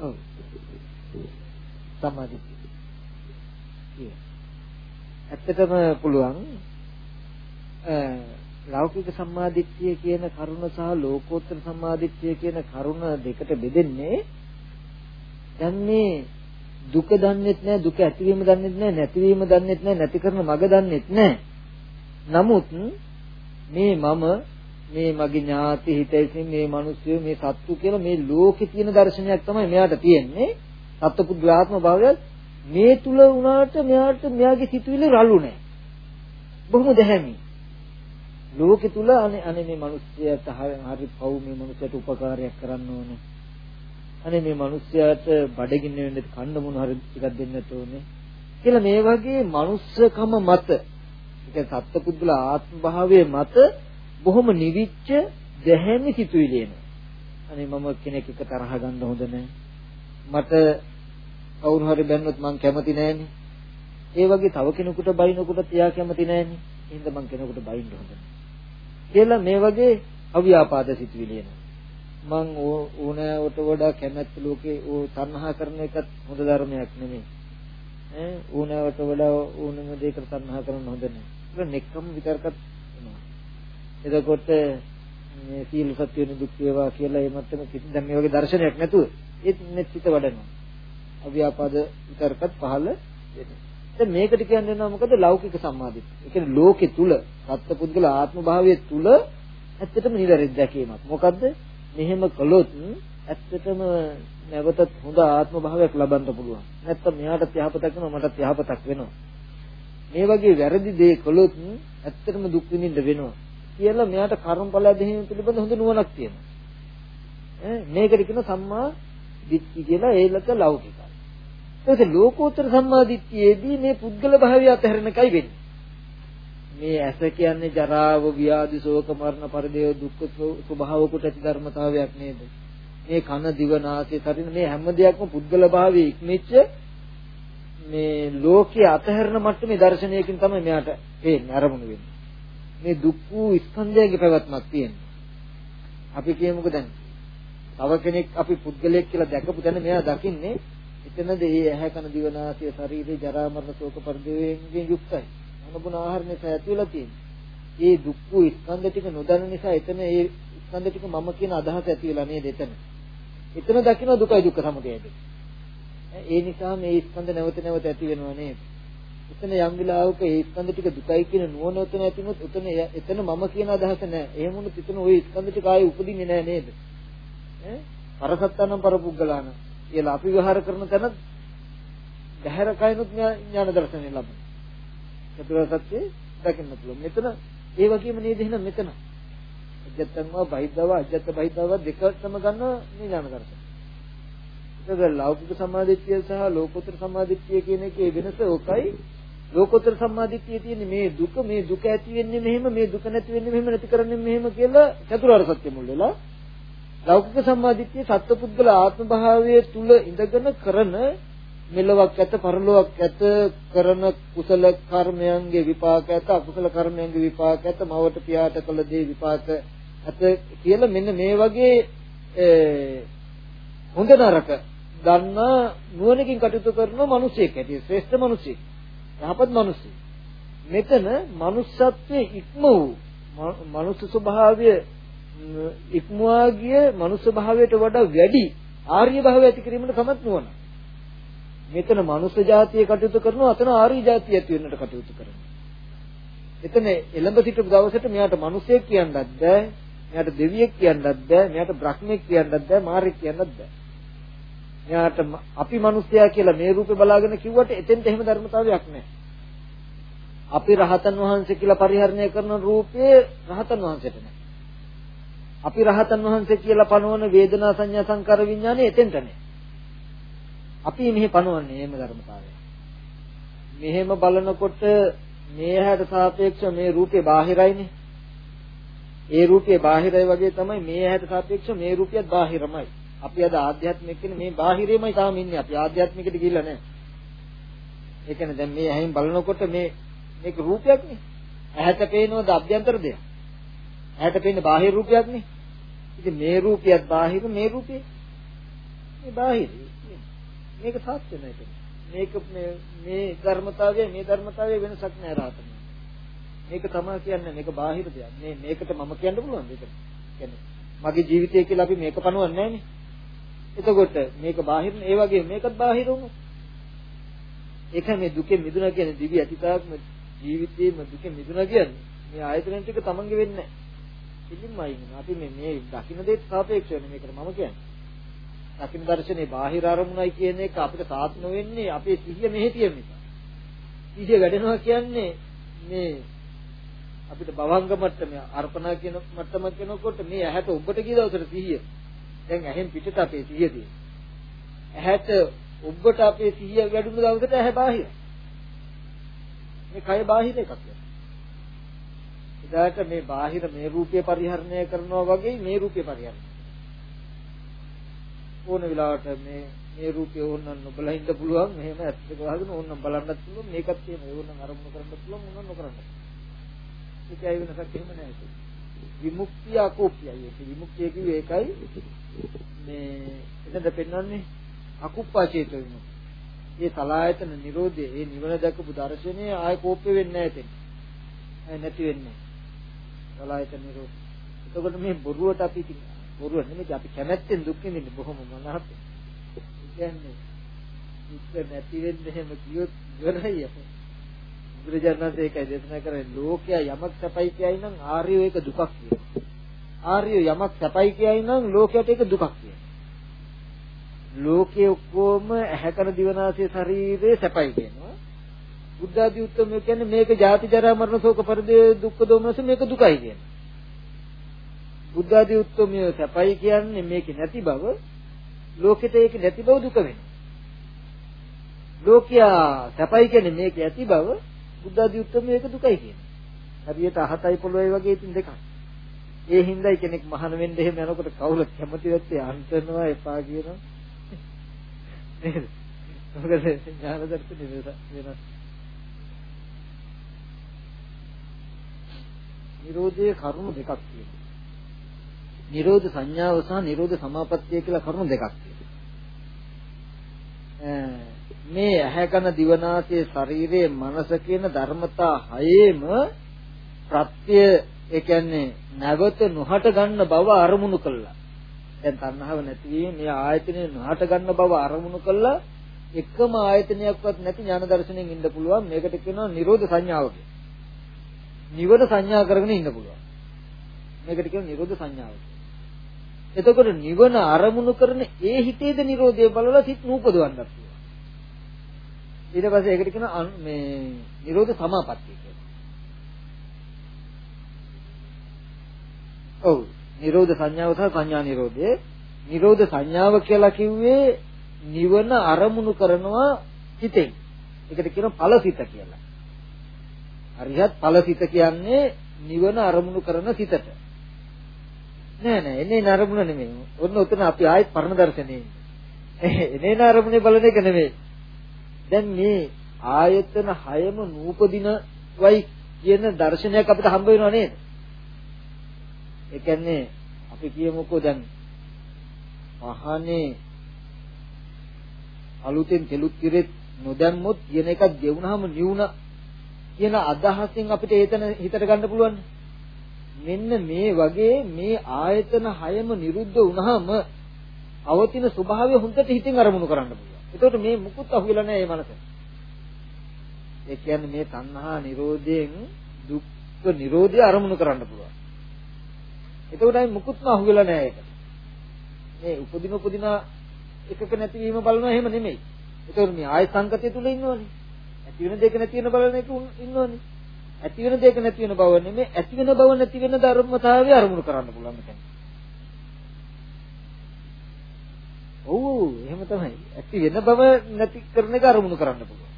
ඔව්. සමාධිය. ඇත්තටම පුළුවන් ලෞකික සම්මාදිට්ඨිය කියන කරුණ සහ ලෝකෝත්තර සම්මාදිට්ඨිය කියන කරුණ දෙකට බෙදෙන්නේ දැන් මේ දුක දන්නෙත් නැහැ දුක ඇතිවීම දන්නෙත් නැහැ නැතිවීම දන්නෙත් නැහැ නැති කරන මඟ දන්නෙත් නැහැ නමුත් මේ මම මේ මගේ ඥාති හිතයිසින් මේ මිනිස්සු මේ සත්තු කියලා මේ ලෝකේ තියෙන දර්ශනයක් තමයි මෙයාට තියෙන්නේ. සත්පුද්ගලාත්ම භාවය මේ තුල වුණාට මෙයාට මෙයාගේ සිතුවිලි රළු නැහැ බොහොම දැහැමි. ලෝකෙ තුල අනේ අනේ මේ මිනිස්සයාට හරි පව් මේ මිනිස්සයාට උපකාරයක් කරන්න ඕනේ. අනේ මේ මිනිස්යාට බඩගින්න වෙන්න කන්න මොන හරි ටිකක් දෙන්නට ඕනේ කියලා මේ වගේ මනුස්සකම මත ඒ සත්පුද්ගල ආත්ම භාවයේ මත බොහොම නිවිච්ච දැහැමි සිතුවිලි එනවා. අනේ මම කෙනෙක් එක තරහ ගන්න හොඳ නැහැ. මට කවුරු හරි බැන්නොත් මං කැමති නෑනේ. ඒ වගේ තව කෙනෙකුට බයිනකොට තියා කැමති නෑනේ. එහෙනම් මං කෙනෙකුට බයින්න හොඳ නැහැ. කියලා මේ වගේ අව්‍යාපාද සිතුවිලි එනවා. මං ඕනෑවට වඩා කැමැත්ත ලෝකේ ඕ තණ්හා කරන එකත් හොඳ ධර්මයක් නෙමෙයි. ඈ ඕනෑවට වඩා ඕනම දෙයකට තණ්හා කරන හොඳ නෑ. ඒක නෙක්කම විතරකත් වෙනවා. එතකොට මේ සීල සත්‍ය වෙන දුක් වේවා කියලා ඒ මත්තම කිසි දැන් මේ වගේ දර්ශනයක් නැතුව ඒත් මෙච්චිත වඩනවා. අව්‍යාපාද විතරකත් පහළ වෙනවා. දැන් මේකට කියන්නේ මොකද ලෞකික සම්මාදිට. ඒ කියන්නේ ලෝකෙ තුල සත්පුද්ගල ආත්ම භාවයේ තුල ඇත්තටම නිවැරදි දැකීමක්. මොකද්ද? මෙහෙම කළොත් ඇත්තටම නැවතත් හොඳ ආත්ම භාවයක් ලබන්න පුළුවන්. නැත්තම් මෙයාටත් යහපතක් වෙනවා මටත් යහපතක් වෙනවා. මේ වගේ වැරදි දේ කළොත් ඇත්තටම දුක් විඳින්න වෙනවා. කියලා මෙයාට කර්මඵල දෙහිම පිළිබඳ හොඳ නුවණක් තියෙනවා. ඈ මේකට කියන සම්මා දිට්ඨි කියලා ඒලක ලෞකිකයි. ඒකේ ලෝකෝත්තර සම්මා දිට්ඨියේදී මේ පුද්ගල භාවය අතහැරෙන එකයි වෙන්නේ. මේ ඇස කියන්නේ ජරාව, ව්‍යාධි, ශෝක, මරණ, පරිදේව, දුක්ඛ ස්වභාව කොට ඇති ධර්මතාවයක් නේද? මේ කන, දිව, නාසය, ශරීර මේ හැම දෙයක්ම පුද්ගල භාවයේ ඉක්මෙච්ච මේ ලෝකයේ අතහැරන මට්ටමේ දර්ශනයකින් තමයි මෙයාට පේන්නේ අරමුණු වෙන්නේ. මේ දුක් වූ ස්කන්ධයගේ පැවැත්මක් තියෙනවා. අපි කියමුකෝ දැන් තව කෙනෙක් අපි පුද්ගලයෙක් කියලා දැකපු තැන මෙයා දකින්නේ එතනද මේ ඇහැ කන දිව නාසය ශරීරේ ජරා මරණ ශෝක පරිදේවයෙන් යුක්තයි. නොබුන ආහාර නිසා ඇති වෙලා තියෙන්නේ. ඒ දුක් වූ ස්කන්ධ ටික නොදන්න නිසා එතන ඒ ස්කන්ධ ටික මම කියන අදහස ඇති වෙලා නේද එතන. එතන දකින්න දුකයි දුක්ඛ සමුදයද. ඒ නිසා මේ ස්කන්ධ නැවත නැවත ඇති වෙනවා නේද? එතන යම් විලාවක ඒ ස්කන්ධ ටික දුකයි කියන නුවණ උතන ඇතිමුත් උතන එතන මම කියන අදහස නැහැ. එහෙම වුණොත් එතන ওই ස්කන්ධ ටික ආයේ උපදින්නේ නැහැ නේද? ඈ පරසත්තනම් පරපුග්ගලාන කියලා අපි විවහාර කරන තැන බහැර කයනුත් ඥාන දර්ශනය ලබන. චතුරාර්ය සත්‍ය දකින්න පුළුවන්. මෙතන ඒ වගේම නේද එහෙනම් මෙතන. අජත්තංව බහිද්දව අජත්ත බහිද්දව දෙකටම ගන්නවා මේ ඥාන දර්ශන. ඒක ලෞකික සමාධිත්‍ය සහ ලෝකෝත්තර සමාධිත්‍ය කියන එකේ වෙනස ඔකයි ලෝකෝත්තර සම්මාදිට්ඨිය තියෙන්නේ මේ දුක මේ දුක ඇති වෙන්නේ මෙහෙම මේ දුක නැති වෙන්නේ මෙහෙම නැති කරන්නේ මෙහෙම කියලා චතුරාර්ය සත්‍ය මුල් වෙලා ලෞකික සම්මාදිට්ඨිය සත්පුද්ගල ආත්ම භාවයේ තුල ඉඳගෙන කරන මෙලොවක් ඇත පරලොවක් ඇත කරන කුසල කර්මයන්ගේ විපාක ඇත අකුසල කර්මයන්ගේ විපාක ඇත මවට පියාට කළ දේ විපාක ඇත කියලා මෙන්න මේ වගේ හොඳ නරක දන්නා නුවණකින් කටයුතු කරන මිනිසෙක් ඇති ශ්‍රේෂ්ඨ මිනිසෙක් යහපත් මිනිසෙක්. මෙතන manussත්වයේ ඉක්ම වූ මනුස්ස ස්වභාවය ඉක්මවා ගිය මනුස්ස භාවයට වඩා වැඩි ආර්ය භාවය ඇති කිරීමට සමත් නුවණ මෙතන මනුස්ස జాතිය කටයුතු කරනවා අතන ආර්ය జాතිය ඇති වෙන්නට කටයුතු කරනවා එතන එළඹ සිටපු දවසට මෙයාට මිනිසෙක් කියන්නත් බෑ මෙයාට දෙවියෙක් කියන්නත් බෑ මෙයාට බ්‍රහ්මෙක් කියන්නත් බෑ මාරෙක් කියන්නත් බෑ මෙයාට අපි මිනිසයා කියලා මේ රූපේ බලාගෙන කිව්වට එතෙන්ට එහෙම ධර්මතාවයක් නැහැ. අපි රහතන් වහන්සේ කියලා පරිහරණය කරන රූපේ රහතන් වහන්සේට නැහැ. අපි රහතන් වහන්සේ කියලා පනවන වේදනා සංඥා සංකාර විඥානේ එතෙන්ට නැහැ. අපි මෙහි පනවන්නේ එහෙම ධර්මතාවය. මෙහෙම බලනකොට මේ හැට සාපේක්ෂව මේ රූපේ බාහිරයිනේ. ඒ රූපේ බාහිරයි වගේ තමයි මේ හැට සාපේක්ෂව මේ රූපියත් බාහිරමයි. අපි අද ආධ්‍යාත්මික කියන්නේ මේ බාහිරෙමයි තාම ඉන්නේ. අපි ආධ්‍යාත්මිකට ගිහිල්ලා නැහැ. ඒ කියන්නේ දැන් මේ ඇහෙන් බලනකොට මේ මේක රූපයක් නේ. ඇහැට පේනවද අභ්‍යන්තර දෙයක්? ඇහැට පේන්නේ බාහිර රූපයක් නේ. ඉතින් මේ රූපියත් බාහිර මේ රූපේ මේ බාහිර. මේක සත්‍ය නෑ මේක මේ මේ ධර්මතාවය මේ ධර්මතාවය වෙනසක් නෑ රාතන. මේක තමයි කියන්නේ මේක බාහිර දෙයක්. මේ මේකට මම කියන්න පුළුවන් මේක. කියන්නේ මගේ ජීවිතය කියලා අපි මේක පනවන්නේ නෑනේ. එතකොට මේක බාහිර ඒ වගේ මේකත් බාහිර වුණොත් ඒක මේ දුකෙන් මිදුණා කියන්නේ දිවි අතීතාත්ම ජීවිතේම දුකෙන් මිදුණා කියන්නේ මේ ආයතන ටික තමන්ගේ වෙන්නේ නැහැ. ඉතින්මයි අපි මේ මේ දකින්න දෙයට සාපේක්ෂව මේකට මම කියන්නේ. දකින්න දර්ශනේ බාහිර අරමුණයි කියන එක අපිට සාත් නොවෙන්නේ අපේ සිහිය මෙහෙ තියෙන නිසා. සිහිය වැඩෙනවා කියන්නේ මේ අපිට භවංග මට්ටම අර්පණා කියන මට්ටම කෙනකොට මේ ඇහැට ඔබට ගිය දවසට සිහිය දැන් ඇහෙන් පිටට අපේ සිහිය තියෙන. ඇහැට ඔබට අපේ සිහිය වැඩුණු දවසට ඇහැ බාහිර. මේ කය බාහිර එකක් වෙනවා. එදාට මේ බාහිර මේ රූපය පරිහරණය කරනවා වගේ මේ රූපය පරිහරණය. ඕන වෙලාවට මේ මේ රූපය ඕනනම් නොබලා ඉන්න පුළුවන් මෙහෙම ඇස් දෙක වහගෙන ඕනනම් බලන්නත් පුළුවන් මේකත් එහෙම ඕනනම් අරමුණු කරන්නත් පුළුවන් ඕනනම් නොකරන්නත්. ඒකයි වෙනසක් එහෙම නැහැ. විමුක්තිය අකෝප්‍යයි. ඒක විමුක්තිය කිව්වේ ඒකයි මේ එතනද පෙන්වන්නේ අකුප්පා චේත විමුක්තිය. මේ සලායතන නිරෝධය, මේ නිවන දැකපු දර්ශනය ආය කෝප්‍ය වෙන්නේ නැහැ එතන. නැති වෙන්නේ. සලායතන නිරෝධය. එතකොට මේ බොරුවට අපි බොරුව නෙමෙයි අපි කැමැත්තෙන් දුක් විඳින්නේ බොහොම මනහත්. කියන්නේ දුක් නැති වෙන්නේ එහෙම කියොත් ඉවරයි අපේ. බුදුරජාණන් ඒකයි දේශනා කරන්නේ ලෝකයා යමක් සැපයි කියයි නම් ආර්යෝ ඒක දුකක් කියනවා. ආර්යෝ යමක් සැපයි කියයි නම් ලෝකයට ඒක දුකක් කියනවා. ලෝකයේ ඔක්කොම ඇහැකර දිවනාසය ශරීරයේ සැපයි කියනවා. බුද්ධ ආදී උත්තමයෝ කියන්නේ මේක ජාති ජරා මරණ ශෝක පරිදේ දුක්ඛ දෝමනස මේක දුකයි කියනවා. බුද්ධ ආදී උත්තමයෝ සැපයි කියන්නේ මේක නැති බව ලෝකෙට ඒක නැති බව දුක වෙනවා. ලෝකයා සැපයි කියන්නේ මේක ඇති බව බුද්ධ ආදී උත්තමයෝ ඒක දුකයි කියනවා. හරියට අහතයි පොළොවේ වගේ ඉතින් දෙකක්. ඒ හින්දායි කෙනෙක් මහාන වෙන්න එහෙම යනකොට කවුරුත් කැමති වෙත්තේ අන්තනවා එපා කියනවා. නේද? මොකද ඥාන දර්ශනේ වෙනස්. නිරෝධයේ කරුණු දෙකක් තියෙනවා. නිරෝධ සංඥාව සහ නිරෝධ සමාපත්තිය කියලා කරුණු දෙකක් තියෙනවා. මේ ඇහැ කන දිවනාසය ශරීරයේ මනස කියන ධර්මතා හයේම ප්‍රත්‍ය ඒ කියන්නේ නැවත නොහට ගන්න බව අරමුණු කළා. දැන් තණ්හාව නැති වීම මේ ආයතනේ නොහට ගන්න බව අරමුණු කළා. එකම ආයතනයක්වත් නැති ඥාන දර්ශනයෙන් ඉන්න පුළුවන්. මේකට කියනවා නිරෝධ සංඥාව නිවන සංඥා කරගෙන ඉන්න පුළුවන්. මේකට කියනවා නිරෝධ සංඥාව. එතකොට නිවන අරමුණු කරන ඒ හිතේද නිරෝධය බලලා සිත් නූපදවන්නත් පුළුවන්. ඊට පස්සේ ඒකට කියනවා මේ නිරෝධ සමාපත්තිය කියලා. ඔව් නිරෝධ සංඥාව සහ සංඥා නිරෝධය නිරෝධ සංඥාව කියලා කිව්වේ නිවන අරමුණු කරනවා හිතෙන්. ඒකට කියනවා ඵලසිත කියලා. අරිහත් ඵලසිත කියන්නේ නිවන අරමුණු කරන සිතට. නෑ නෑ එන්නේ නරමුණ නෙමෙයි. ඔන්න උතන අපි ආයෙත් පරණ දර්ශනේ ඉන්නේ. එන්නේ නරමුණේ බලන එක නෙමෙයි. දැන් මේ ආයතන හයම නූපදින වයි කියන දර්ශනයක් අපිට හම්බ වෙනව නේද? ඒ කියන්නේ අපි කියමුකෝ දැන් පහනේ අලුතෙන් තෙලුත් කිරෙත් නොදැම්මොත් කියන එකක් ගෙවුනහම නිවුණ කියන අදහසින් අපිට ඒතන හිතට ගන්න පුළුවන්. මෙන්න මේ වගේ මේ ආයතන හයම නිරුද්ධ වුණාම අවතින ස්වභාවය හොඳට හිතින් අරමුණු කරන්න පුළුවන්. එතකොට මේ මුකුත් අහුවෙලා නැහැ මේ මනසට. ඒ කියන්නේ මේ තණ්හා නිරෝධයෙන් දුක්ඛ නිරෝධය අරමුණු කරන්න පුළුවන්. එතකොට අයි මුකුත්ම අහුවෙලා නැහැ ඒක. මේ උපදින උපදින එකක නැතිවීම බලනවා එහෙම නෙමෙයි. එතකොට මේ ආය සංකතය තුල ඉන්නවනේ. ඇති වෙන දෙක නැති වෙන බලන එක ඉන්නවනේ. ඇති වෙන දෙක නැති වෙන බව නෙමෙයි ඇති වෙන බව නැති වෙන ධර්මතාවය අරමුණු කරන්න පුළුවන් මෙතන. ඔව් එහෙම තමයි. ඇති වෙන බව නැති කරන එක අරමුණු කරන්න පුළුවන්.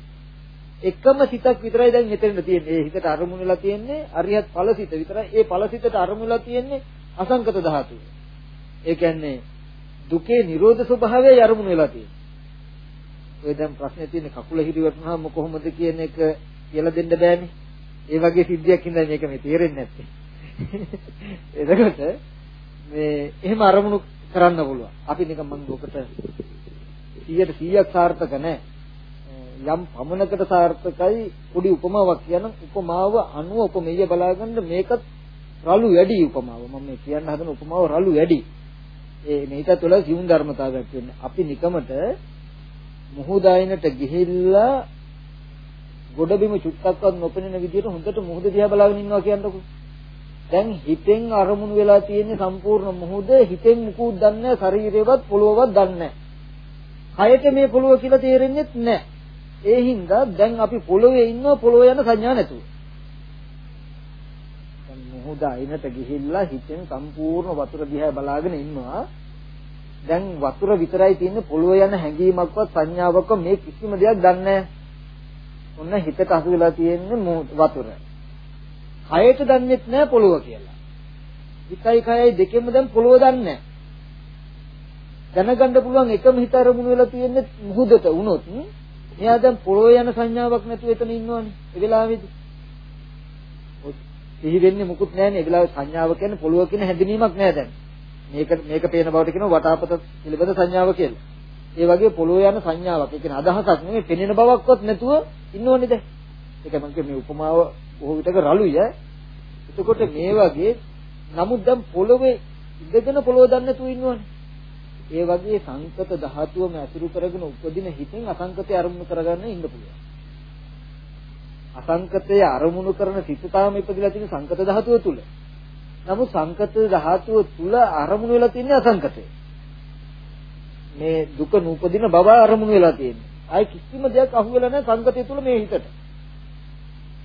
එකම සිතක් විතරයි දැන් මෙතන තියෙන්නේ. ඒ හිතට අරමුණු වෙලා තියෙන්නේ අරියත් ඵලසිත විතරයි. ඒ ඵලසිතට අරමුණු වෙලා තියෙන්නේ අසංකත ධාතුව. ඒ කියන්නේ දුකේ නිරෝධ ස්වභාවයයි අරමුණු වෙලා තියෙන්නේ. ඔය දැන් ප්‍රශ්නේ තියෙන්නේ කකුල හිරිවටනහම කොහොමද කියන එක කියලා දෙන්න බෑනේ. ඒ වගේ සිද්ධියක් ඉඳන් මේක මේ තේරෙන්නේ නැත්තේ. එතකොට මේ එහෙම අරමුණු කරන්න පුළුවන්. අපි නිකන් මම ඔකට 100ට 100ක් සාර්ථක නැහැ. යම් පමණකට සාර්ථකයි පොඩි උපමාවක් කියන උපමාව අනුව උපමෙය බලාගන්න මේකත් රළු වැඩි උපමාව. මම මේ කියන්න හදන උපමාව රළු වැඩි. ඒ මේක තුළ සිවුම් ධර්මතාවයක් වෙන්නේ. අපි නිකමට මුහුදයිනට ගිහිල්ලා ගොඩබිම චුට්ටක්වත් නොපෙනෙන විදිහට හොඳට මුහුද දිහා බලාගෙන ඉන්නවා කියන්නකෝ. දැන් හිතෙන් අරමුණු වෙලා තියෙන සම්පූර්ණ මුහුද හිතෙන් මුකුත් දන්නේ නැහැ ශරීරේවත් පොළොවවත් දන්නේ නැහැ. කයට මේ පොළොව කියලා තේරෙන්නේ නැහැ. ඒ හින්දා දැන් අපි පොළොවේ ඉන්නවා පොළොව යන සංඥා නැතුව. දැන් මුහුද අයිනට ගිහිල්ලා හිතෙන් සම්පූර්ණ වතුර දිහා බලාගෙන ඉන්නවා. දැන් වතුර විතරයි තියෙන්නේ පොළොව යන හැඟීමක්වත් සංඥාවක්වත් මේ කිසිම දෙයක් දන්නේ නැහැ. ඔන්න හිතට අහු වෙලා තියෙන්නේ වතුර. කයට දන්නෙත් නෑ පොළොව කියලා. හිතයි කයයි දෙකෙන්ම දැන් පොළොව දන්නේ දැනගන්න පුළුවන් එකම හිත අරමුණු වෙලා තියෙන්නේ මුහුදට වුණොත් එයා දැන් පොළොව යන සංඥාවක් නැතුව එතන ඉන්නවනේ ඒ වෙලාවේදී. සිහි වෙන්නේ මුකුත් නැහැනේ ඒ වෙලාවේ සංඥාව කියන්නේ පොළොව කියන හැඳිනීමක් නෑ දැන්. මේක මේක පේන බවට කියනවා වටාපත පිළිබඳ සංඥාව කියලා. ඒ වගේ පොළොව යන සංඥාවක්. ඒ කියන්නේ අදහසක් නෙමෙයි පෙනෙන බවක්වත් නැතුව ඉන්නවනේ දැන්. ඒක මම කිය මේ උපමාව බොහෝ විටක රළුයි ඈ. එතකොට මේ වගේ නමුත් දැන් පොළොවේ ඉඳගෙන පොළොව දන්නේ නැතුව ඉන්නවනේ. ඒ වගේ සංකත ධාතුවම ඇසුරු කරගෙන උපදින හිතෙන් අසංකතය අරමුණු කරගන්න ඉන්න පුළුවන්. අසංකතය අරමුණු කරන සිත තාම ඉපදිලා තියෙන සංකත ධාතුව තුල. නමුත් සංකත ධාතුව තුල අරමුණු වෙලා තියෙන අසංකතය. මේ දුක නූපදින බව අරමුණු වෙලා තියෙන්නේ. ආයි කිසිම දෙයක් අහු වෙලා නැහැ සංකතය තුල මේ හිතට.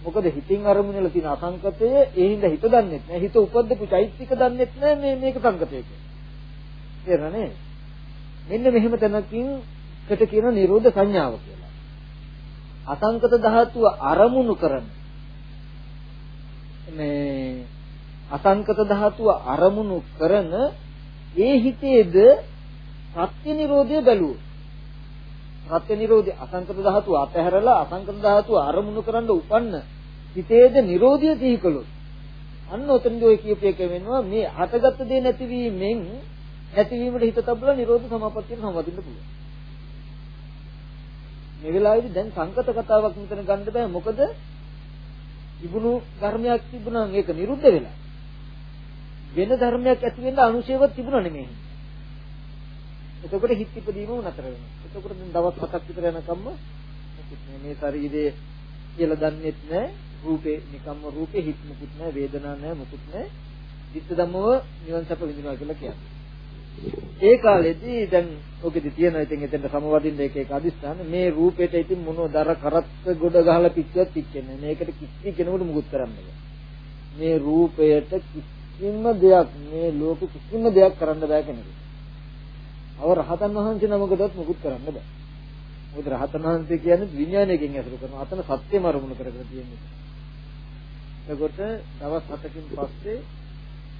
මොකද හිතින් අරමුණු වෙලා තියෙන අසංකතය ඒ හින්දා හිත දන්නෙත් නැහැ. හිත උපද්දපු චෛත්‍යික දන්නෙත් නැහැ මේ මේක සංකතයක. තේරෙනනේ? මෙන්න මෙහෙම තැනකින් කට කියන නිරෝධ සංඥාව කියලා. අසංකත ධාතුව අරමුණු කරන මේ අසංකත ධාතුව අරමුණු කරන ඒ හිතේද සත්‍ය නිරෝධය බැලුවොත් සත්‍ය නිරෝධය අසංකත ධාතුව අතහැරලා අසංකත ධාතුව අරමුණු කරන්න උපන්න හිතේද නිරෝධය සිහි කළොත් අන්න ඔතනදී ඔය කියපු එක වෙනවා මේ හටගත් දේ නැතිවීමෙන් නැතිවීමට හිත තබලා නිරෝධ සමාපත්තියට සම්වදින්න පුළුවන්. මේ වෙලාවේදී දැන් සංකත කතාවක් මෙතන ගන්න බෑ. මොකද තිබුණු ධර්මයක් තිබුණා මේක නිරුද්ධ වෙලා. වෙන ධර්මයක් ඇති වෙන්න අනුශේවත් තිබුණා නෙමෙයි. එතකොට හිත ඉපදීම නතර වෙනවා. එතකොට දැන් දවස් හතක් විතර යනකම්ම මේ ශරීරයේ කියලා දන්නෙත් නැහැ. රූපේ නිකම්ම රූපේ හිත මුකුත් නැහැ, වේදනා නැහැ, මුකුත් නැහැ. චිත්ත ධම්මව නිවන් සැප විඳිනවා කියලා කියන්නේ. ඒ කාලෙදී දැන් ඔකෙදි තියෙන ඉතින් එතෙන්ට සමවදින්න එක එක අදිස්ථාන මේ රූපේට ඉතින් මොනව දර කරත්ත ගොඩ ගහලා පිච්චුවත් පිච්චෙන්නේ මේකට කිසි කෙනෙකුට මුකුත් කරන්න බෑ මේ රූපයට කිසිම දෙයක් මේ ලෝක කිසිම දෙයක් කරන්න බෑ කෙනෙකුට අව රහතන් වහන්සේ නමකටවත් මුකුත් කරන්න බෑ. මොකද රහතන් වහන්සේ කියන්නේ විඥානයකින් ඇසුරු කරනවා. අතන සත්‍යම අරමුණු කරගෙන තියෙන්නේ. එතකොට දවස් 7කින් පස්සේ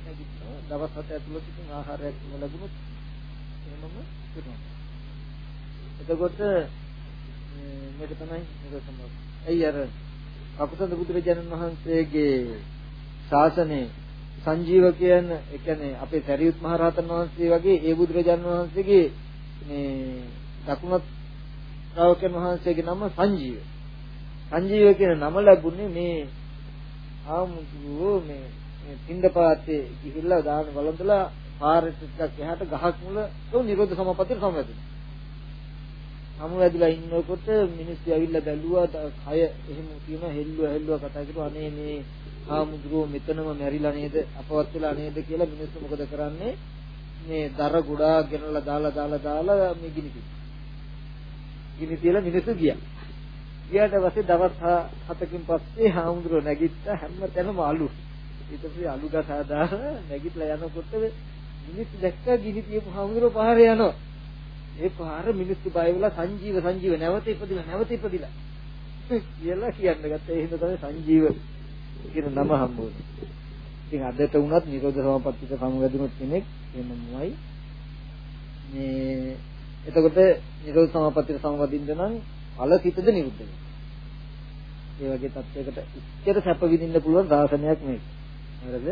නැගිටිනවා. දවස් 7 ඇතුළත ඉතින් ආහාරයක් ලැබුණොත් එහෙමම කරනවා. එතකොට මේක තමයි මේක තමයි. ඇයි අර කපුසඳ බුදුරජාණන් වහන්සේගේ ශාසනයේ සංජීව කියන ඒ කියන්නේ අපේ සරියුත් මහ රහතන් වහන්සේ වගේ ඒ බුදුරජාණන් වහන්සේගේ මේ දකුණත් ශ්‍රාවකයන් වහන්සේගේ නම සංජීව. සංජීව කියන නම ලැබුණේ මේ ආමුදුෝ මේ පින්දපාතේ ගිහිල්ලා දාන වළඳලා පාරට ටිකක් එහාට ගහක් මුල ඒ නිරෝධ සමාපත්තිය සමවැදුණා. හමු වැදිලා ඉන්නකොට මිනිස්සු ඇවිල්ලා බැලුවා කය එහෙම තියෙන හෙල්ලුවා හෙල්ලුවා කතා කරුවා අනේ මේ ආමුදුරෝ මෙතනම මැරිලා නේද අපවත් වෙලා නේද කියලා මිනිස්සු මොකද කරන්නේ මේ දර ගොඩාක් ගෙනලා දාලා දාලා දාලා මේ ගිනි තිබ්බා. ගිනි තියලා මිනිස්සු ගියා. ගියාට පස්සේ දවස් 7කින් පස්සේ හාමුදුරුවෝ නැගිට්ටා හැම තැනම අලු. ඊට පස්සේ අලු ගස හදාලා නැගිටලා යනකොට මිනිස්සු දැක්ක ගිනි තියපු හාමුදුරුවෝ පාරේ යනවා. ඒ පාර මිනිස්සු බය වෙලා සංජීව සංජීව නැවත ඉපදිලා නැවත ඉපදිලා කියලා කියන්න ගත්තා. ඒ හින්දා තමයි සංජීව කියන නම හම්බුනේ. ඉතින් අදට වුණත් නිරෝධ සමාපත්තියට සමවැදුණු කෙනෙක් එමමයි මේ එතකොට නිරෝධ සමාපත්තියට සමවදින්න නම් ඵල සිතද නිරුද්ධ වෙනවා. ඒ වගේ තත්යකට ඉච්ඡර සැප විඳින්න පුළුවන් සාසනයක් මේක. හරිද?